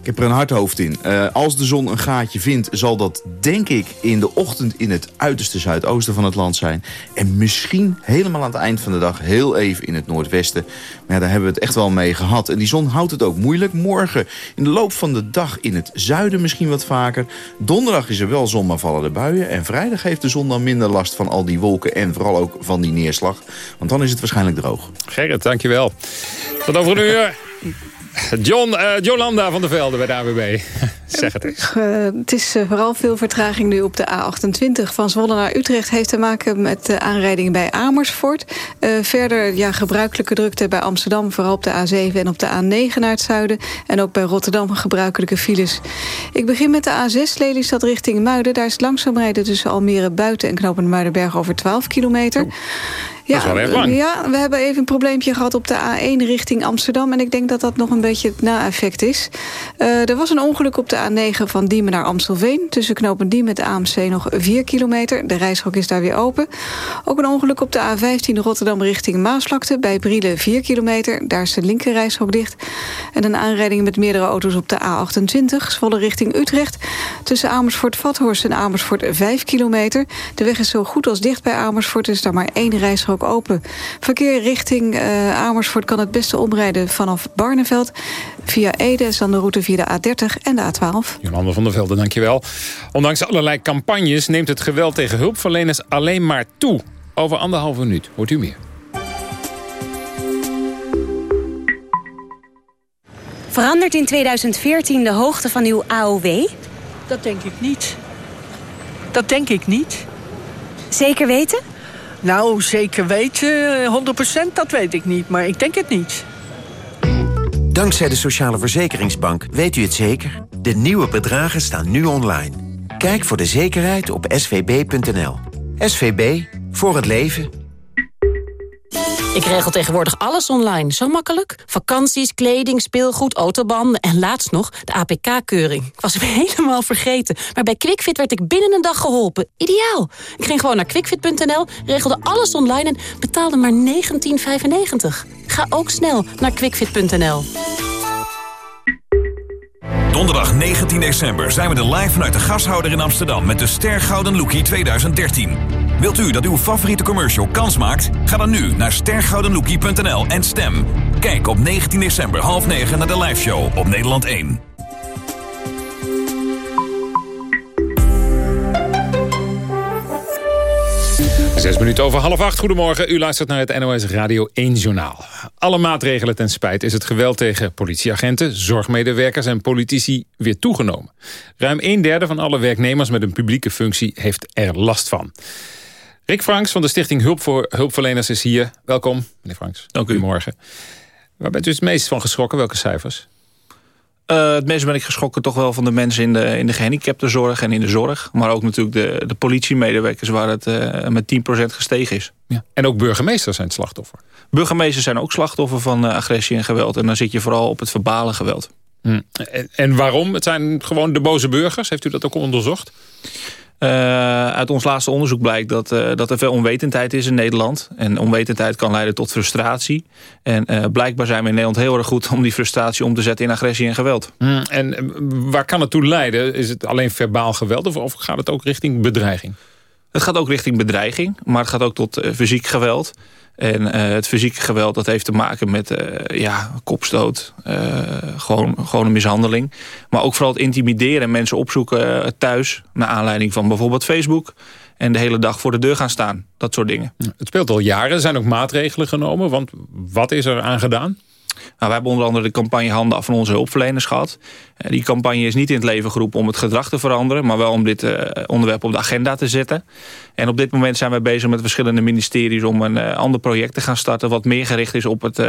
Ik heb er een hard hoofd in. Uh, als de zon een gaatje vindt, zal dat denk ik in de ochtend in het uiterste zuidoosten van het land zijn. En misschien helemaal aan het eind van de dag heel even in het noordwesten. Maar ja, daar hebben we het echt wel mee gehad. En die zon houdt het ook moeilijk. Morgen in de loop van de dag in het zuiden misschien wat vaker. Donderdag is er wel zon, maar vallen de buien. En vrijdag heeft de zon dan minder last van al die wolken en vooral ook van die neerslag. Want dan is het waarschijnlijk droog. Gerrit, dankjewel. Tot over een uur. John, uh, Jolanda van der Velde bij de AWB. zeg het eens. Uh, het is uh, vooral veel vertraging nu op de A28 van Zwolle naar Utrecht. Heeft te maken met de aanrijdingen bij Amersfoort. verder ja, gebruikelijke drukte bij Amsterdam. Vooral op de A7 en op de A9 naar het zuiden. En ook bij Rotterdam gebruikelijke files. Ik begin met de A6 Lelystad richting Muiden. Daar is langzaam rijden tussen Almere Buiten en Knopend Muidenberg over 12 kilometer. Oh. Ja, dat is wel erg lang. ja, we hebben even een probleempje gehad op de A1 richting Amsterdam. En ik denk dat dat nog een beetje het na-effect is. Uh, er was een ongeluk op de A9 van Diemen naar Amstelveen. Tussen knopen Diemen en de AMC nog 4 kilometer. De reishok is daar weer open. Ook een ongeluk op de A15 Rotterdam richting Maasvlakte. Bij Brielen 4 kilometer. Daar is de linker reishok dicht. En een aanrijding met meerdere auto's op de A28. Zwolle richting Utrecht. Tussen Amersfoort-Vathorst en Amersfoort 5 kilometer. De weg is zo goed als dicht bij Amersfoort. is daar maar één reishok open. Verkeer richting uh, Amersfoort kan het beste omrijden vanaf Barneveld. Via Ede is dan de route via de A30 en de A12. Jolanda van der Velde, dankjewel. Ondanks allerlei campagnes neemt het geweld tegen hulpverleners alleen maar toe. Over anderhalve minuut hoort u meer. Verandert in 2014 de hoogte van uw AOW? Dat denk ik niet. Dat denk ik niet. Zeker weten? Nou, zeker weten, 100% dat weet ik niet, maar ik denk het niet. Dankzij de Sociale Verzekeringsbank weet u het zeker. De nieuwe bedragen staan nu online. Kijk voor de zekerheid op svb.nl. SVB, voor het leven. Ik regel tegenwoordig alles online. Zo makkelijk. Vakanties, kleding, speelgoed, autobanden en laatst nog de APK-keuring. Ik was hem helemaal vergeten. Maar bij QuickFit werd ik binnen een dag geholpen. Ideaal. Ik ging gewoon naar quickfit.nl, regelde alles online en betaalde maar 19,95. Ga ook snel naar quickfit.nl. Donderdag 19 december zijn we er live vanuit de gashouder in Amsterdam... met de Ster Gouden Lookie 2013. Wilt u dat uw favoriete commercial kans maakt? Ga dan nu naar stergoudenlookie.nl en stem. Kijk op 19 december half 9 naar de liveshow op Nederland 1. Zes minuten over half acht. Goedemorgen. U luistert naar het NOS Radio 1 Journaal. Alle maatregelen ten spijt is het geweld tegen politieagenten, zorgmedewerkers en politici weer toegenomen. Ruim een derde van alle werknemers met een publieke functie heeft er last van. Rick Franks van de Stichting Hulp voor Hulpverleners is hier. Welkom, meneer Franks. Dank u. Goedemorgen. Waar bent u het meest van geschrokken? Welke cijfers? Uh, het meest ben ik geschrokken toch wel van de mensen in de, in de gehandicaptenzorg en in de zorg. Maar ook natuurlijk de, de politiemedewerkers waar het uh, met 10% gestegen is. Ja. En ook burgemeesters zijn het slachtoffer. Burgemeesters zijn ook slachtoffer van uh, agressie en geweld. En dan zit je vooral op het verbale geweld. Hm. En, en waarom? Het zijn gewoon de boze burgers. Heeft u dat ook onderzocht? Uh, uit ons laatste onderzoek blijkt dat, uh, dat er veel onwetendheid is in Nederland. En onwetendheid kan leiden tot frustratie. En uh, blijkbaar zijn we in Nederland heel erg goed om die frustratie om te zetten in agressie en geweld. Mm, en waar kan het toe leiden? Is het alleen verbaal geweld of gaat het ook richting bedreiging? Het gaat ook richting bedreiging, maar het gaat ook tot fysiek geweld. En uh, het fysieke geweld dat heeft te maken met uh, ja, kopstoot, gewoon, gewoon een mishandeling. Maar ook vooral het intimideren en mensen opzoeken thuis... naar aanleiding van bijvoorbeeld Facebook... en de hele dag voor de deur gaan staan. Dat soort dingen. Het speelt al jaren. Er zijn ook maatregelen genomen. Want wat is er aan gedaan? Nou, wij hebben onder andere de campagne Handen af van onze hulpverleners gehad. Die campagne is niet in het leven geroepen om het gedrag te veranderen... maar wel om dit uh, onderwerp op de agenda te zetten. En op dit moment zijn wij bezig met verschillende ministeries... om een uh, ander project te gaan starten... wat meer gericht is op het,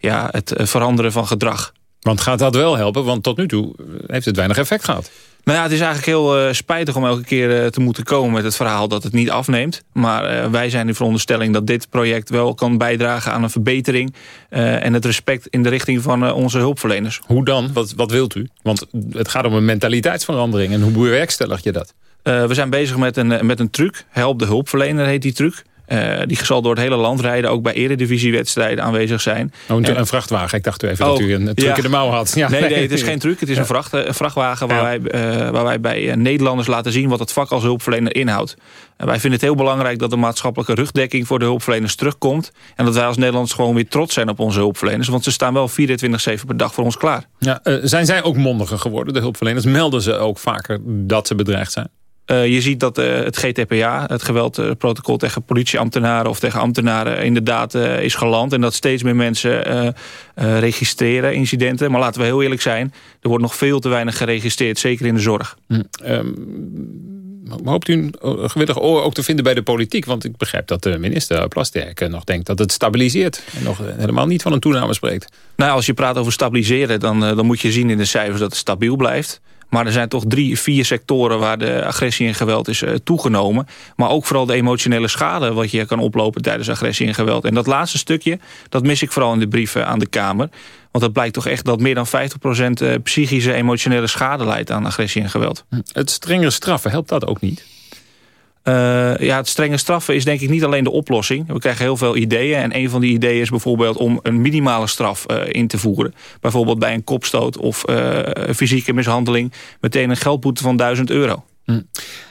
ja, het veranderen van gedrag. Want gaat dat wel helpen? Want tot nu toe heeft het weinig effect gehad. Nou ja, het is eigenlijk heel uh, spijtig om elke keer uh, te moeten komen met het verhaal dat het niet afneemt. Maar uh, wij zijn in veronderstelling dat dit project wel kan bijdragen aan een verbetering... en het respect in de richting van onze hulpverleners. Hoe dan? Wat, wat wilt u? Want het gaat om een mentaliteitsverandering. En hoe bewerkstellig je dat? we zijn bezig met een, met een truc. Help de hulpverlener heet die truc. Uh, die zal door het hele land rijden, ook bij eredivisiewedstrijden aanwezig zijn. Oh, een, en, een vrachtwagen. Ik dacht even oh, dat u een truc ja. in de mouw had. Ja, nee, nee, het is geen truc. Het is ja. een, vracht, een, vrachtwagen waar, wij, uh, waar wij bij Nederlanders laten zien wat het vak als hulpverlener inhoudt. En wij vinden het heel belangrijk dat de maatschappelijke rugdekking voor de hulpverleners terugkomt. En dat wij als Nederlanders gewoon weer trots zijn op onze hulpverleners. Want ze staan wel 24-7 per dag voor ons klaar. Ja, zijn zij ook mondiger geworden, de hulpverleners? Melden ze ook vaker dat ze bedreigd zijn? Uh, je ziet dat uh, het GTPA, het geweldprotocol tegen politieambtenaren of tegen ambtenaren, inderdaad uh, is geland. En dat steeds meer mensen registreren, incidenten. Maar laten we heel eerlijk zijn, er wordt nog veel te weinig geregistreerd, zeker in de zorg. Hm. Um, hoopt u een gewillig oor ook te vinden bij de politiek? Want ik begrijp dat de minister Plasterk nog denkt dat het stabiliseert. En nog helemaal niet van een toename spreekt. Nou, als je praat over stabiliseren, dan, dan moet je zien in de cijfers dat het stabiel blijft. Maar er zijn toch drie, vier sectoren waar de agressie en geweld is uh, toegenomen. Maar ook vooral de emotionele schade wat je kan oplopen tijdens agressie en geweld. En dat laatste stukje, dat mis ik vooral in de brieven aan de Kamer. Want het blijkt toch echt dat meer dan 50% psychische emotionele schade leidt aan agressie en geweld. Het strengere straffen, helpt dat ook niet? Uh, ja, het strenge straffen is denk ik niet alleen de oplossing. We krijgen heel veel ideeën. En een van die ideeën is bijvoorbeeld om een minimale straf uh, in te voeren. Bijvoorbeeld bij een kopstoot of uh, fysieke mishandeling... meteen een geldboete van 1000 euro. Hm.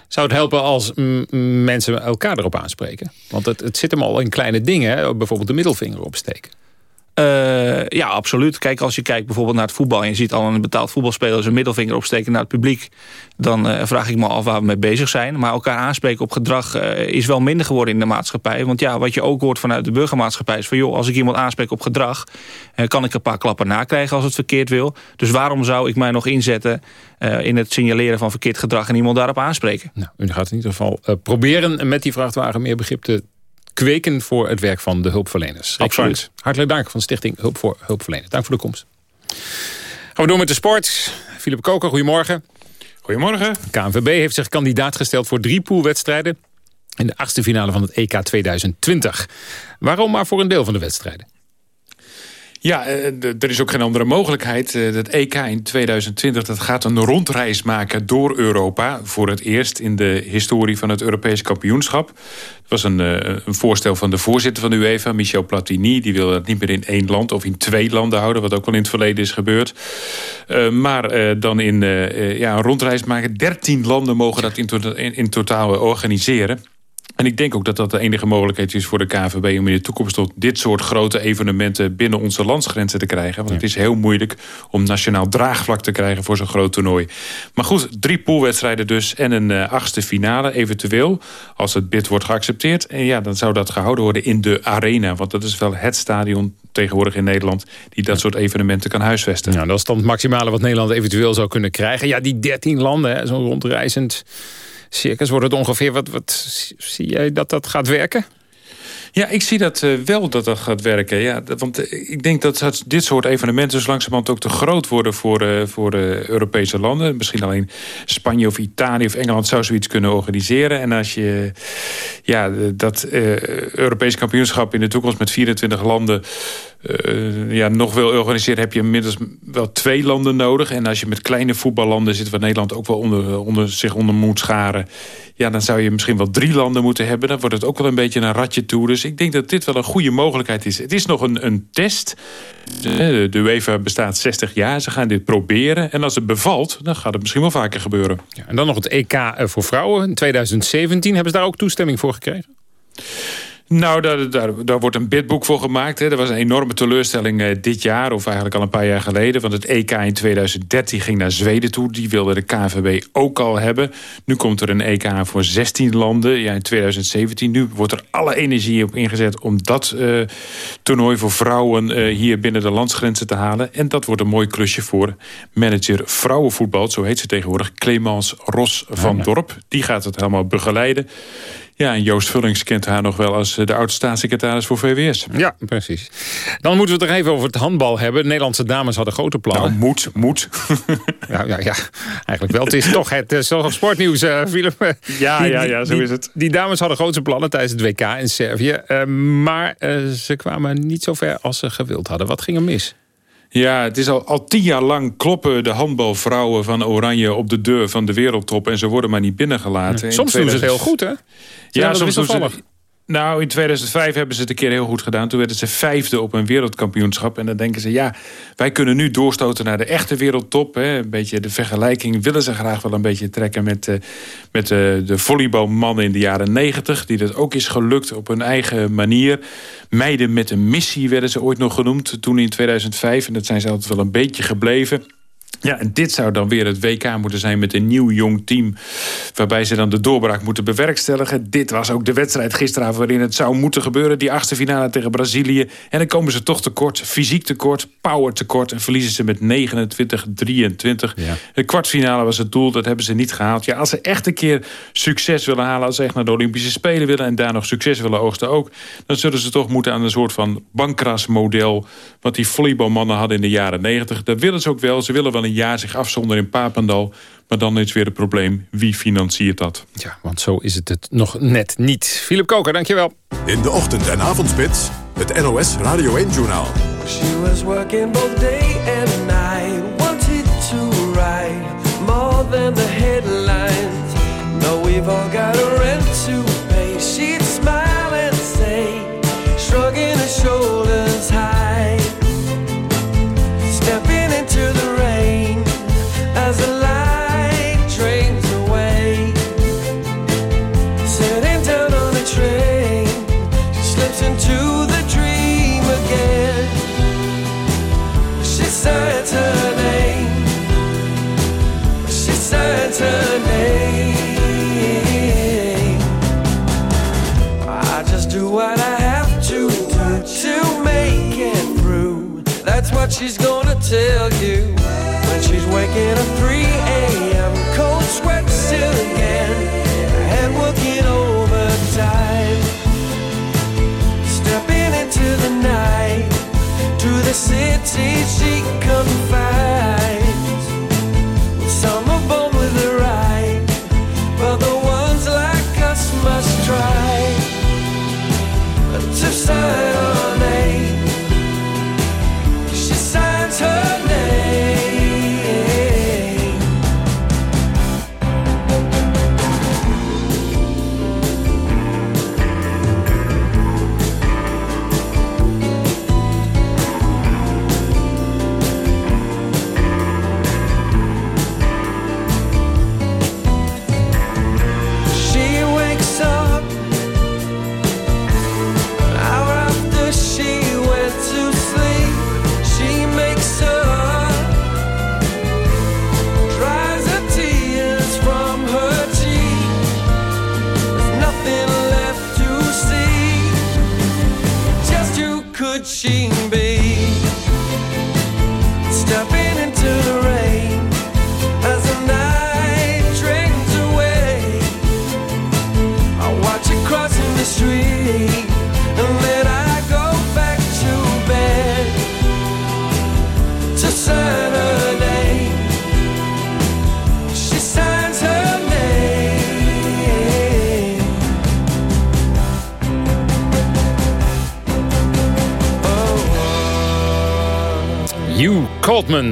Zou het helpen als mensen elkaar erop aanspreken? Want het, het zit hem al in kleine dingen. Bijvoorbeeld de middelvinger opsteken. Uh, ja, absoluut. Kijk, als je kijkt bijvoorbeeld naar het voetbal... en je ziet al een betaald voetbalspeler zijn middelvinger opsteken naar het publiek... dan uh, vraag ik me af waar we mee bezig zijn. Maar elkaar aanspreken op gedrag uh, is wel minder geworden in de maatschappij. Want ja, wat je ook hoort vanuit de burgermaatschappij is van... joh, als ik iemand aanspreek op gedrag... kan ik een paar klappen nakrijgen als het verkeerd wil. Dus waarom zou ik mij nog inzetten in het signaleren van verkeerd gedrag... en iemand daarop aanspreken? Nou, u gaat in ieder geval proberen met die vrachtwagen meer begrip te kweken voor het werk van de hulpverleners. Absoluut. Hartelijk dank van Stichting Hulp voor Hulpverleners. Dank voor de komst. Gaan we door met de sport. Philip Koker, goedemorgen. Goedemorgen. KNVB heeft zich kandidaat gesteld voor drie poolwedstrijden... in de achtste finale van het EK 2020. Waarom maar voor een deel van de wedstrijden? Ja, eh, er is ook geen andere mogelijkheid. Eh, Dat EK in 2020 dat gaat een rondreis maken door Europa. Voor het eerst in de historie van het Europese kampioenschap. Het was een, eh, een voorstel van de voorzitter van de UEFA, Michel Platini. Die wilde dat niet meer in één land of in twee landen houden. Wat ook wel in het verleden is gebeurd. Eh, maar eh, dan in eh, eh, ja, een rondreis maken. 13 landen mogen dat in, to- in, in totaal eh, organiseren. En ik denk ook dat dat de enige mogelijkheid is voor de KVB... om in de toekomst tot dit soort grote evenementen... binnen onze landsgrenzen te krijgen. Want het is heel moeilijk om nationaal draagvlak te krijgen... voor zo'n groot toernooi. Maar goed, drie poolwedstrijden dus en een eh, achtste finale eventueel. Als het bid wordt geaccepteerd. En ja, dan zou dat gehouden worden in de Arena. Want dat is wel het stadion tegenwoordig in Nederland... die dat soort evenementen kan huisvesten. Ja, dat is dan het maximale wat Nederland eventueel zou kunnen krijgen. Ja, die 13 landen, zo'n rondreizend circus, wordt het ongeveer... Wat, wat zie jij dat dat gaat werken? Ja, ik zie dat eh, wel dat dat gaat werken. Ja, want eh, ik denk dat dit soort evenementen... zo langzamerhand ook te groot worden voor, eh, voor Europese landen. Misschien alleen Spanje of Italië of Engeland zou zoiets kunnen organiseren. En als je ja, dat Europese kampioenschap in de toekomst... met 24 landen eh, ja, nog wil organiseren... heb je inmiddels wel twee landen nodig. En als je met kleine voetballanden zit... waar Nederland ook wel onder, onder, zich onder moet scharen... ja, dan zou je misschien wel drie landen moeten hebben. Dan wordt het ook wel een beetje een ratje toe. Dus ik denk dat dit wel een goede mogelijkheid is. Het is nog een, een test. De, de UEFA bestaat 60 jaar. Ze gaan dit proberen. En als het bevalt, dan gaat het misschien wel vaker gebeuren. Ja, en dan nog het EK eh, voor vrouwen in 2017. Hebben ze daar ook toestemming voor gekregen? Nou, daar, daar, daar wordt een bidboek voor gemaakt. Hè. Er was een enorme teleurstelling eh, dit jaar, of eigenlijk al een paar jaar geleden. Want het EK in 2013 ging naar Zweden toe. Die wilde de KVB ook al hebben. Nu komt er een EK voor 16 landen ja, in 2017. Nu wordt er alle energie op ingezet om dat eh, toernooi voor vrouwen eh, hier binnen de landsgrenzen te halen. En dat wordt een mooi klusje voor manager vrouwenvoetbal. Zo heet ze tegenwoordig, Clemens Ros van Dorp. Die gaat het helemaal begeleiden. Ja, en Joost Vullings kent haar nog wel als eh, de oud-staatssecretaris voor VWS. Ja, precies. Dan moeten we het er even over het handbal hebben. De Nederlandse dames hadden grote plannen. Nou, moet, moet. ja, ja, ja, eigenlijk wel. Het is toch het is toch sportnieuws, eh Philip. Ja, ja, ja, zo is het. Die dames hadden grote plannen tijdens het WK in Servië. Eh, maar eh, ze kwamen niet zo ver als ze gewild hadden. Wat ging er mis? Ja, het is al, al tien jaar lang kloppen de handbalvrouwen van Oranje op de deur van de wereldtop. En ze worden maar niet binnengelaten. In Soms doen ze het 2000 heel goed, hè? Ze Ja, soms doen ze. Nou, in 2005 hebben ze het een keer heel goed gedaan. Toen werden ze vijfde op een wereldkampioenschap. En dan denken ze, ja, wij kunnen nu doorstoten naar de echte wereldtop. Hè. Een beetje de vergelijking willen ze graag wel een beetje trekken... met, eh, met eh, de volleybalmannen in de jaren negentig. Die dat ook is gelukt op hun eigen manier. Meiden met een missie werden ze ooit nog genoemd. Toen in 2005. En dat zijn ze altijd wel een beetje gebleven. Ja, en dit zou dan weer het WK moeten zijn met een nieuw jong team... waarbij ze dan de doorbraak moeten bewerkstelligen. Dit was ook de wedstrijd gisteravond waarin het zou moeten gebeuren. Die achtste finale tegen Brazilië. En dan komen ze toch tekort. Fysiek tekort, power tekort. En verliezen ze met 29, 23. De kwartfinale was het doel, dat hebben ze niet gehaald. Ja, als ze echt een keer succes willen halen... als ze echt naar de Olympische Spelen willen... en daar nog succes willen oogsten ook... dan zullen ze toch moeten aan een soort van bankras-model... wat die volleybalmannen hadden in de jaren 90. Dat willen ze ook wel. Ze willen wel een jaar zich afzonderen in Papendal. Maar dan is weer het probleem, wie financiert dat? Ja, want zo is het het nog net niet. Philip Koker, dankjewel. In de ochtend- en avondspits, het NOS Radio 1-journaal. She was working both day and night. Wanted to write more than the headlines. No, we've all got a rent to pay. She'd smile and say, shrugging her shoulders high. That's what she's gonna tell you when she's waking up 3 a.m. Cold sweat still again, and working overtime. Stepping into the night to the city she confides.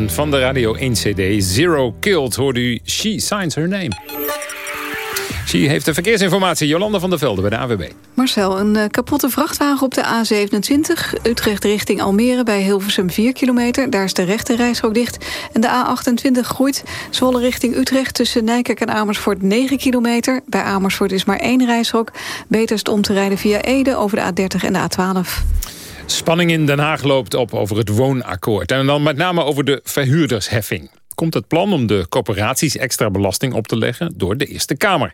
Van de Radio 1 CD. Zero Killed hoorde u She Signs Her Name. She heeft de verkeersinformatie. Jolanda van der Velde bij de AWB. Marcel, een uh, kapotte vrachtwagen op de A27. Utrecht richting Almere bij Hilversum 4 kilometer. Daar is de rechte reishok dicht. En de A28 groeit. Zwolle richting Utrecht tussen Nijkerk en Amersfoort 9 kilometer. Bij Amersfoort is maar één reishok. Beter is het om te rijden via Ede over de A30 en de A12. Spanning in Den Haag loopt op over het woonakkoord. En dan met name over de verhuurdersheffing. Komt het plan om de corporaties extra belasting op te leggen door de Eerste Kamer?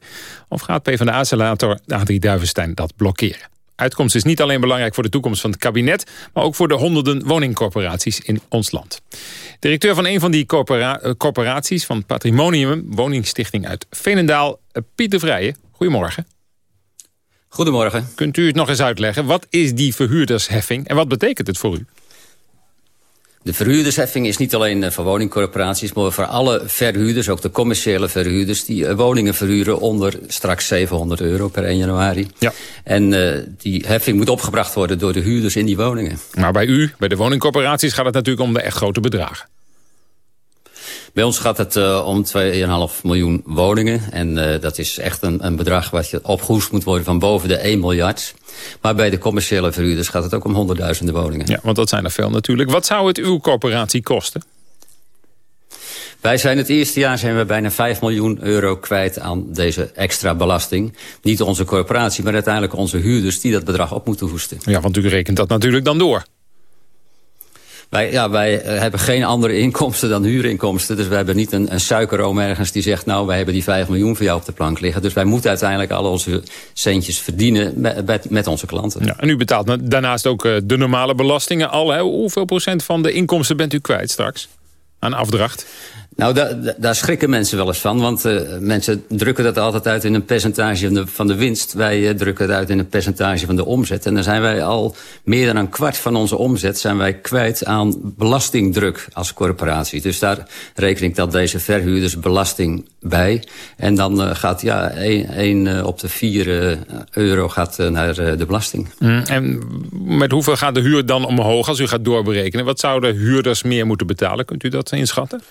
Of gaat PvdA-senator Adrie Duivenstein dat blokkeren? Uitkomst is niet alleen belangrijk voor de toekomst van het kabinet... maar ook voor de honderden woningcorporaties in ons land. Directeur van een van die eh, corporaties van Patrimonium... woningstichting uit Veenendaal, eh, Pieter Vrijen. Goedemorgen. Goedemorgen. Kunt u het nog eens uitleggen? Wat is die verhuurdersheffing en wat betekent het voor u? De verhuurdersheffing is niet alleen eh, voor woningcorporaties... maar voor alle verhuurders, ook de commerciële verhuurders... die eh, woningen verhuren onder straks 700 euro per 1 januari. Ja. En uh, die heffing moet opgebracht worden door de huurders in die woningen. Maar bij u, bij de woningcorporaties, gaat het natuurlijk om de echt grote bedragen. Bij ons gaat het uh, om 2,5 miljoen woningen. En uh, dat is echt een, een bedrag wat je opgehoest moet worden van boven de 1 miljard. Maar bij de commerciële verhuurders gaat het ook om honderdduizenden woningen. Ja, want dat zijn er veel natuurlijk. Wat zou het uw corporatie kosten? Wij zijn het eerste jaar zijn we bijna 5 miljoen euro kwijt aan deze extra belasting. Niet onze corporatie, maar uiteindelijk onze huurders die dat bedrag op moeten hoesten. Ja, want u rekent dat natuurlijk dan door. Wij, ja, wij uh, hebben geen andere inkomsten dan huurinkomsten. Dus wij hebben niet een, een suikeroom ergens die zegt... nou, wij hebben die 5 miljoen voor jou op de plank liggen. Dus wij moeten uiteindelijk al onze centjes verdienen met, met onze klanten. Ja, en u betaalt daarnaast ook uh, de normale belastingen al. Hè? Hoeveel procent van de inkomsten bent u kwijt straks aan afdracht? Nou, da, da, daar schrikken mensen wel eens van. Want uh, mensen drukken dat altijd uit in een percentage van de, van de winst. Wij uh, drukken het uit in een percentage van de omzet. En dan zijn wij al meer dan een kwart van onze omzet... zijn wij kwijt aan belastingdruk als corporatie. Dus daar reken ik dat deze verhuurders belasting bij. En dan uh, gaat ja, 1 op de 4 euro gaat, naar de belasting. Mm, en met hoeveel gaat de huur dan omhoog als u gaat doorberekenen? Wat zouden huurders meer moeten betalen? Kunt u dat inschatten?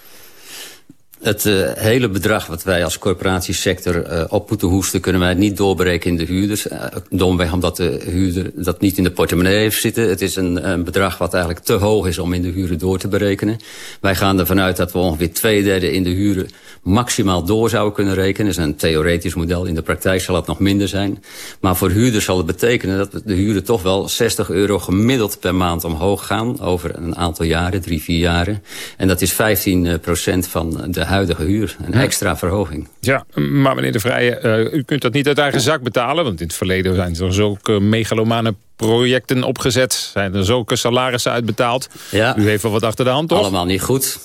Het uh, hele bedrag wat wij als corporatiesector uh, op moeten hoesten... kunnen wij niet doorberekenen in de huurders. Uh, domweg omdat de huurder dat niet in de portemonnee heeft zitten. Het is een, een, bedrag wat eigenlijk te hoog is om in de huren door te berekenen. Wij gaan ervan uit dat we ongeveer twee derde in de huren maximaal door zouden kunnen rekenen. Dat is een theoretisch model. In de praktijk zal het nog minder zijn. Maar voor huurders zal het betekenen dat de huren toch wel 60 euro gemiddeld per maand omhoog gaan. Over een aantal jaren, drie, vier jaren. En dat is 15 procent van de huidige huur. Een ja. extra verhoging. Ja, maar meneer De Vrije, uh, u kunt dat niet uit eigen zak betalen. Want in het verleden zijn er zulke megalomane projecten opgezet. Zijn er zulke salarissen uitbetaald. Ja. U heeft wel wat achter de hand, toch? Allemaal niet goed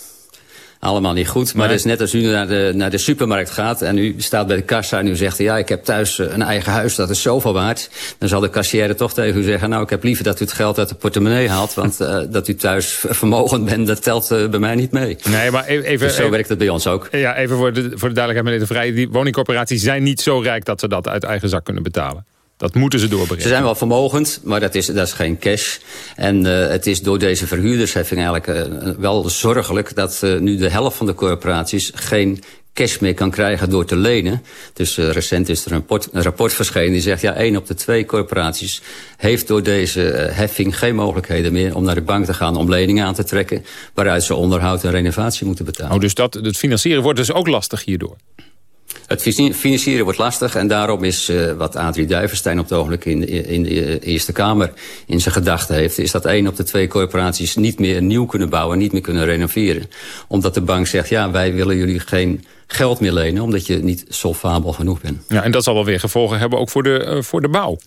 allemaal niet goed. Maar nee. is net als u naar de, naar de supermarkt gaat... en u staat bij de kassa en u zegt... ja, ik heb thuis een eigen huis, dat is zoveel waard. Dan zal de kassière toch tegen u zeggen... nou, ik heb liever dat u het geld uit de portemonnee haalt... want uh, dat u thuis vermogend bent, dat telt uh, bij mij niet mee. Nee, maar e-, even... Dus zo even, werkt het bij ons ook. Ja, even voor de, voor de duidelijkheid, meneer De Vrij. Die woningcorporaties zijn niet zo rijk... dat ze dat uit eigen zak kunnen betalen. Dat moeten ze doorberekenen. Ze zijn wel vermogend, maar dat is, dat is geen cash. En uh, het is door deze verhuurdersheffing eigenlijk uh, wel zorgelijk... dat uh, nu de helft van de corporaties geen cash meer kan krijgen door te lenen. Dus uh, recent is er een rapport, een rapport verschenen die zegt... ja, één op de twee corporaties heeft door deze uh, heffing geen mogelijkheden meer... om naar de bank te gaan om leningen aan te trekken... waaruit ze onderhoud en renovatie moeten betalen. Oh, dus dat, het financieren wordt dus ook lastig hierdoor? Het financieren wordt lastig en daarom is uh, wat Adrie Duivenstein op het ogenblik in, in de Eerste Kamer in zijn gedachten heeft, is dat één op de twee corporaties niet meer nieuw kunnen bouwen, niet meer kunnen renoveren. Omdat de bank zegt, ja, wij willen jullie geen geld meer lenen, omdat je niet solvabel genoeg bent. Ja, en dat zal wel weer gevolgen hebben ook voor de, uh, voor de bouw.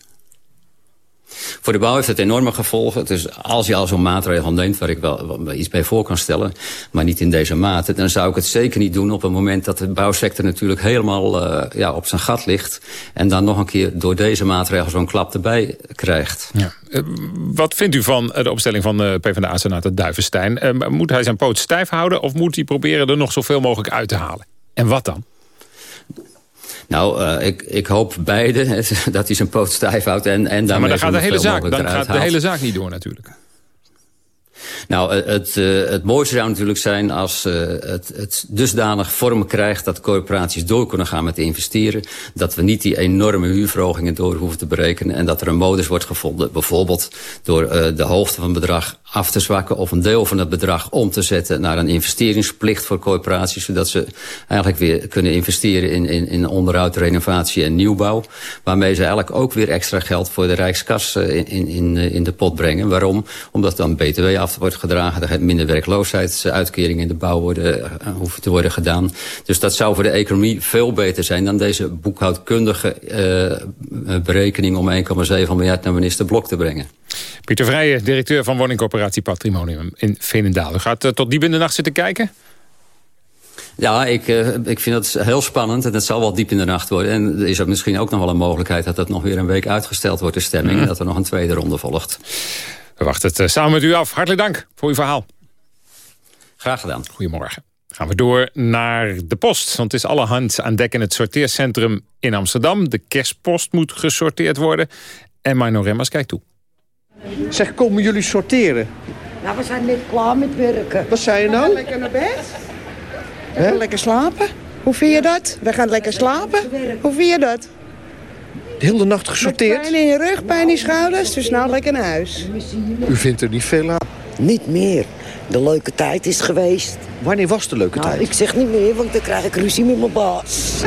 Voor de bouw heeft het enorme gevolgen. Dus als je al zo'n maatregel neemt, waar ik wel iets bij voor kan stellen... maar niet in deze mate, dan zou ik het zeker niet doen... op het moment dat de bouwsector natuurlijk helemaal uh, ja, op zijn gat ligt... en dan nog een keer door deze maatregel zo'n klap erbij krijgt. Ja. Uh, wat vindt u van de opstelling van de PvdA-senator Duivenstein? Moet hij zijn poot stijf houden of moet hij proberen er nog zoveel mogelijk uit te halen? En wat dan? Nou, uh, ik, ik hoop beide dat hij zijn poot stijf houdt en, en daarmee ja, maar dan gaat de hele zaak, dan gaat de hele zaak niet door natuurlijk. Nou, het, uh, het mooiste zou natuurlijk zijn als het, het dusdanig vorm krijgt... dat corporaties door kunnen gaan met investeren. Dat we niet die enorme huurverhogingen door hoeven te berekenen... en dat er een modus wordt gevonden. Bijvoorbeeld door de hoogte van bedrag af te zwakken... of een deel van het bedrag om te zetten naar een investeringsplicht voor corporaties... zodat ze eigenlijk weer kunnen investeren in, in, in onderhoud, renovatie en nieuwbouw. Waarmee ze eigenlijk ook weer extra geld voor de Rijkskas in, in, in de pot brengen. Waarom? Omdat dan BTW af wordt gedragen. Er minder werkloosheidsuitkeringen in de bouw worden, uh, hoeven te worden gedaan. Dus dat zou voor de economie veel beter zijn dan deze boekhoudkundige berekening om 1,7 miljard naar minister Blok te brengen. Pieter Vrijen, directeur van woningcorporatie Patrimonium in Veenendaal. U gaat uh, tot diep in de nacht zitten kijken? Ja, ik, uh, ik vind het heel spannend en het zal wel diep in de nacht worden. En er is er misschien ook nog wel een mogelijkheid dat het nog weer een week uitgesteld wordt, de stemming. Mm. En dat er nog een tweede ronde volgt. We wachten het samen met u af. Hartelijk dank voor uw verhaal. Graag gedaan. Goedemorgen. Gaan we door naar de post. Want het is alle hand aan dek in het sorteercentrum in Amsterdam. De kerstpost moet gesorteerd worden. En Mino Remmers kijkt toe. Zeg, komen jullie sorteren? Nou, we zijn net klaar met werken. Wat zei je nou? We gaan lekker naar bed. We gaan lekker slapen. Hoe vind je dat? We gaan lekker slapen. Hoe vind je dat? De hele nacht gesorteerd? Met pijn in je rug, pijn in je schouders, dus nou lekker naar huis. U vindt er niet veel aan? Niet meer. De leuke tijd is geweest. Wanneer was de leuke nou, tijd? Ik zeg niet meer, want dan krijg ik ruzie met mijn baas.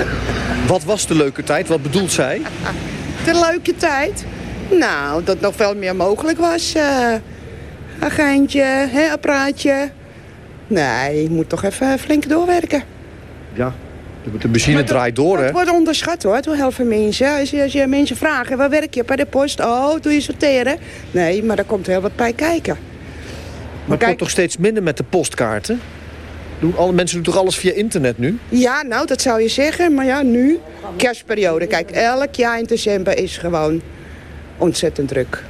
Wat was de leuke tijd? Wat bedoelt zij? De leuke tijd? Nou, dat nog veel meer mogelijk was. Uh, een geintje, hè, een praatje. Nee, je moet toch even flink doorwerken. Ja, de machine dat, draait door, hè? wordt onderschat, hoor, door heel veel mensen. Als je, als je mensen vraagt, waar werk je? Bij de post? Oh, doe je sorteren? Nee, maar daar komt heel wat bij kijken. Maar, maar het wordt toch steeds minder met de postkaarten? Doen alle mensen doen toch alles via internet nu? Ja, nou, dat zou je zeggen. Maar ja, nu, kerstperiode. Kijk, elk jaar in december is gewoon ontzettend druk.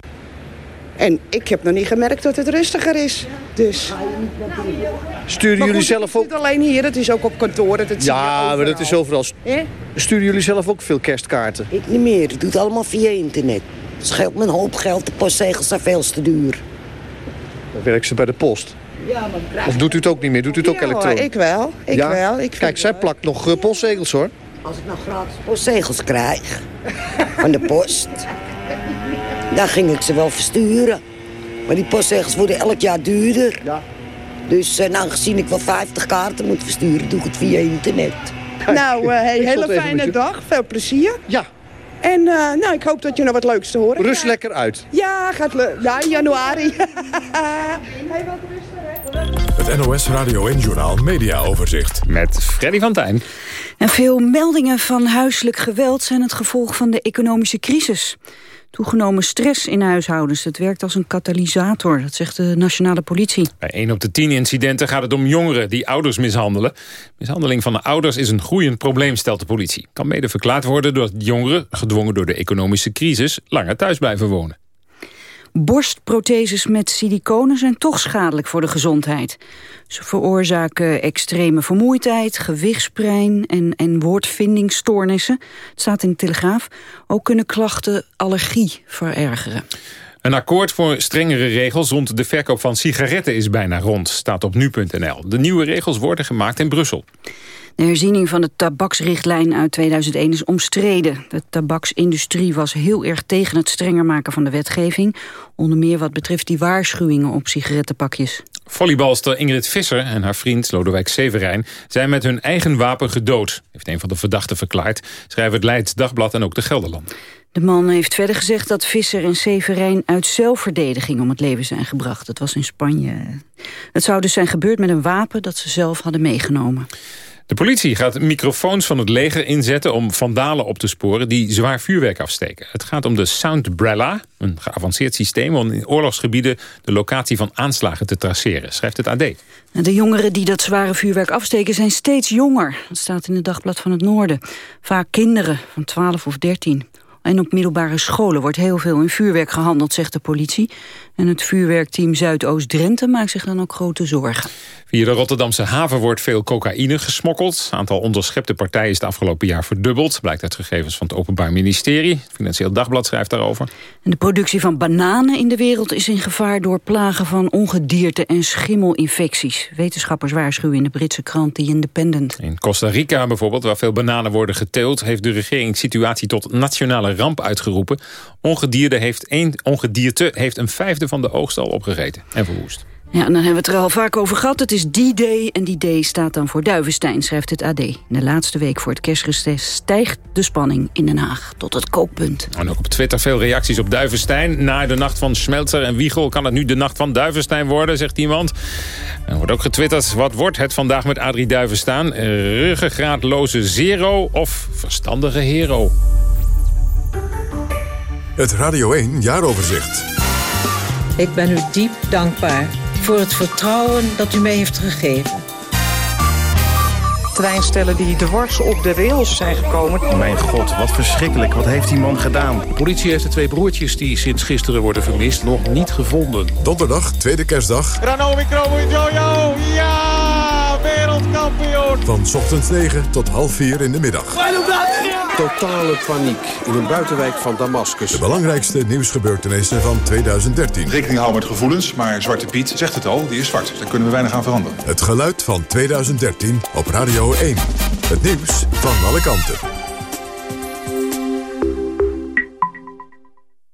En ik heb nog niet gemerkt dat het rustiger is. Dus. Sturen maar jullie goed, zelf ook... niet alleen hier, het is ook op kantoor. Dat ja, maar dat is overal. Eh? Sturen jullie zelf ook veel kerstkaarten? Ik niet meer. Ik doe het allemaal via internet. Het scheelt me een hoop geld. De postzegels zijn veel te duur. Dan werkt ze bij de post. Ja, maar of doet u het ook niet meer? Doet u het ook ja, elektronisch? ik wel. Ik ja? wel. Ik Kijk, zij plakt nog uh, postzegels hoor. Als ik nog gratis postzegels krijg van de post, dan ging ik ze wel versturen. Maar die postzegels worden elk jaar duurder. Ja. Dus uh, nou, gezien ik wel 50 kaarten moet versturen, doe ik het via internet. Kijk, nou, uh, hey, hele fijne dag. Veel plezier. Ja. En uh, nou, ik hoop dat je nog wat leuks te horen Rust lekker uit. Ja, gaat leuk. Ja, in januari. hey, wat rustig, Het NOS Radio en Journaal Media Overzicht. Met Freddy van Tijn. En veel meldingen van huiselijk geweld zijn het gevolg van de economische crisis. Toegenomen stress in huishoudens. Het werkt als een katalysator, dat zegt de nationale politie. Bij 1 op de 10 incidenten gaat het om jongeren die ouders mishandelen. Mishandeling van de ouders is een groeiend probleem, stelt de politie. Kan mede verklaard worden doordat jongeren, gedwongen door de economische crisis, langer thuis blijven wonen. Borstprotheses met siliconen zijn toch schadelijk voor de gezondheid. Ze veroorzaken extreme vermoeidheid, gewichtsprein en, en woordvindingsstoornissen. Het staat in de Telegraaf. Ook kunnen klachten allergie verergeren. Een akkoord voor strengere regels rond de verkoop van sigaretten is bijna rond, staat op nu.nl. De nieuwe regels worden gemaakt in Brussel. De herziening van de tabaksrichtlijn uit 2001 is omstreden. De tabaksindustrie was heel erg tegen het strenger maken van de wetgeving. Onder meer wat betreft die waarschuwingen op sigarettenpakjes. Volleybalster Ingrid Visser en haar vriend Lodewijk Severijn... zijn met hun eigen wapen gedood, heeft een van de verdachten verklaard. Schrijven het Leids Dagblad en ook de Gelderland. De man heeft verder gezegd dat Visser en Severijn uit zelfverdediging om het leven zijn gebracht. Het was in Spanje. Het zou dus zijn gebeurd met een wapen dat ze zelf hadden meegenomen. De politie gaat microfoons van het leger inzetten om vandalen op te sporen die zwaar vuurwerk afsteken. Het gaat om de Soundbrella, een geavanceerd systeem om in oorlogsgebieden de locatie van aanslagen te traceren, schrijft het AD. De jongeren die dat zware vuurwerk afsteken zijn steeds jonger. Dat staat in het Dagblad van het Noorden. Vaak kinderen van 12 of 13. En op middelbare scholen wordt heel veel in vuurwerk gehandeld, zegt de politie. En het vuurwerkteam Zuidoost-Drenthe maakt zich dan ook grote zorgen. Via de Rotterdamse haven wordt veel cocaïne gesmokkeld. Het aantal onderschepte partijen is het afgelopen jaar verdubbeld. Blijkt uit gegevens van het Openbaar Ministerie. Het Financieel Dagblad schrijft daarover. En de productie van bananen in de wereld is in gevaar... door plagen van ongedierte en schimmelinfecties. Wetenschappers waarschuwen in de Britse krant The Independent. In Costa Rica bijvoorbeeld, waar veel bananen worden geteeld... heeft de regering situatie tot nationale ramp uitgeroepen. Ongedierte heeft, een, ongedierte heeft een vijfde van de oogst al opgegeten en verwoest. Ja, en dan hebben we het er al vaak over gehad. Het is die day en die day staat dan voor Duivenstein, schrijft het AD. In de laatste week voor het kerstreces stijgt de spanning in Den Haag tot het kookpunt. En ook op Twitter veel reacties op Duivenstein. Na de nacht van Schmelzer en Wiegel kan het nu de nacht van Duivenstein worden, zegt iemand. Er wordt ook getwitterd, wat wordt het vandaag met Adrie Duivenstein? Ruggengraatloze zero of verstandige hero? Het Radio 1 jaaroverzicht. Ik ben u diep dankbaar voor het vertrouwen dat u mij heeft gegeven. Treinstellen die dwars op de rails zijn gekomen. Mijn god, wat verschrikkelijk. Wat heeft die man gedaan? De politie heeft de twee broertjes die sinds gisteren worden vermist nog niet gevonden. Donderdag, tweede kerstdag. Ranomi Jojo, ja, wereldkampioen. Van ochtends 9 tot half 4 in de middag. Totale paniek in een buitenwijk van Damascus. De belangrijkste nieuwsgebeurtenissen van 2013. Rekening houden met gevoelens, maar Zwarte Piet zegt het al, die is zwart. Daar kunnen we weinig aan veranderen. Het geluid van 2013 op Radio 1. Het nieuws van alle kanten.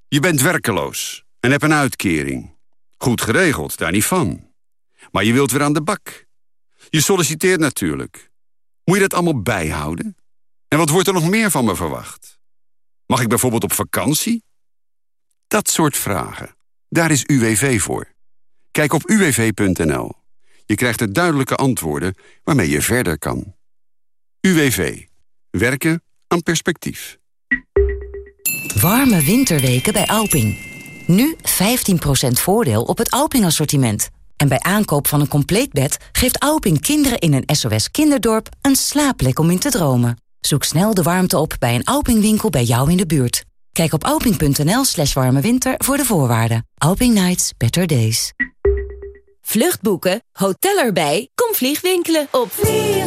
Je bent werkeloos en hebt een uitkering. Goed geregeld, daar niet van. Maar je wilt weer aan de bak. Je solliciteert natuurlijk. Moet je dat allemaal bijhouden? En wat wordt er nog meer van me verwacht? Mag ik bijvoorbeeld op vakantie? Dat soort vragen. Daar is UWV voor. Kijk op uwv.nl. Je krijgt er duidelijke antwoorden waarmee je verder kan. UWV. Werken aan perspectief. Warme winterweken bij Alping. Nu 15% voordeel op het Alping-assortiment. En bij aankoop van een compleet bed geeft Alping kinderen in een SOS kinderdorp een slaapplek om in te dromen. Zoek snel de warmte op bij een Alping-winkel bij jou in de buurt. Kijk op alping.nl slash warme winter voor de voorwaarden. Alping Nights, better days. Vluchtboeken, hotel erbij, kom vliegwinkelen op vliegwinkel.nl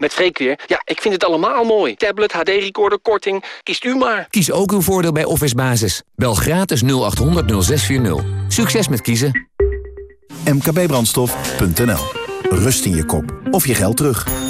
Met Freek weer. Ja, ik vind het allemaal mooi. Tablet, HD-recorder, korting. Kiest u maar. Kies ook uw voordeel bij Office Basis. Bel gratis 0800 0640. Succes met kiezen. mkbbrandstof.nl Rust in je kop of je geld terug.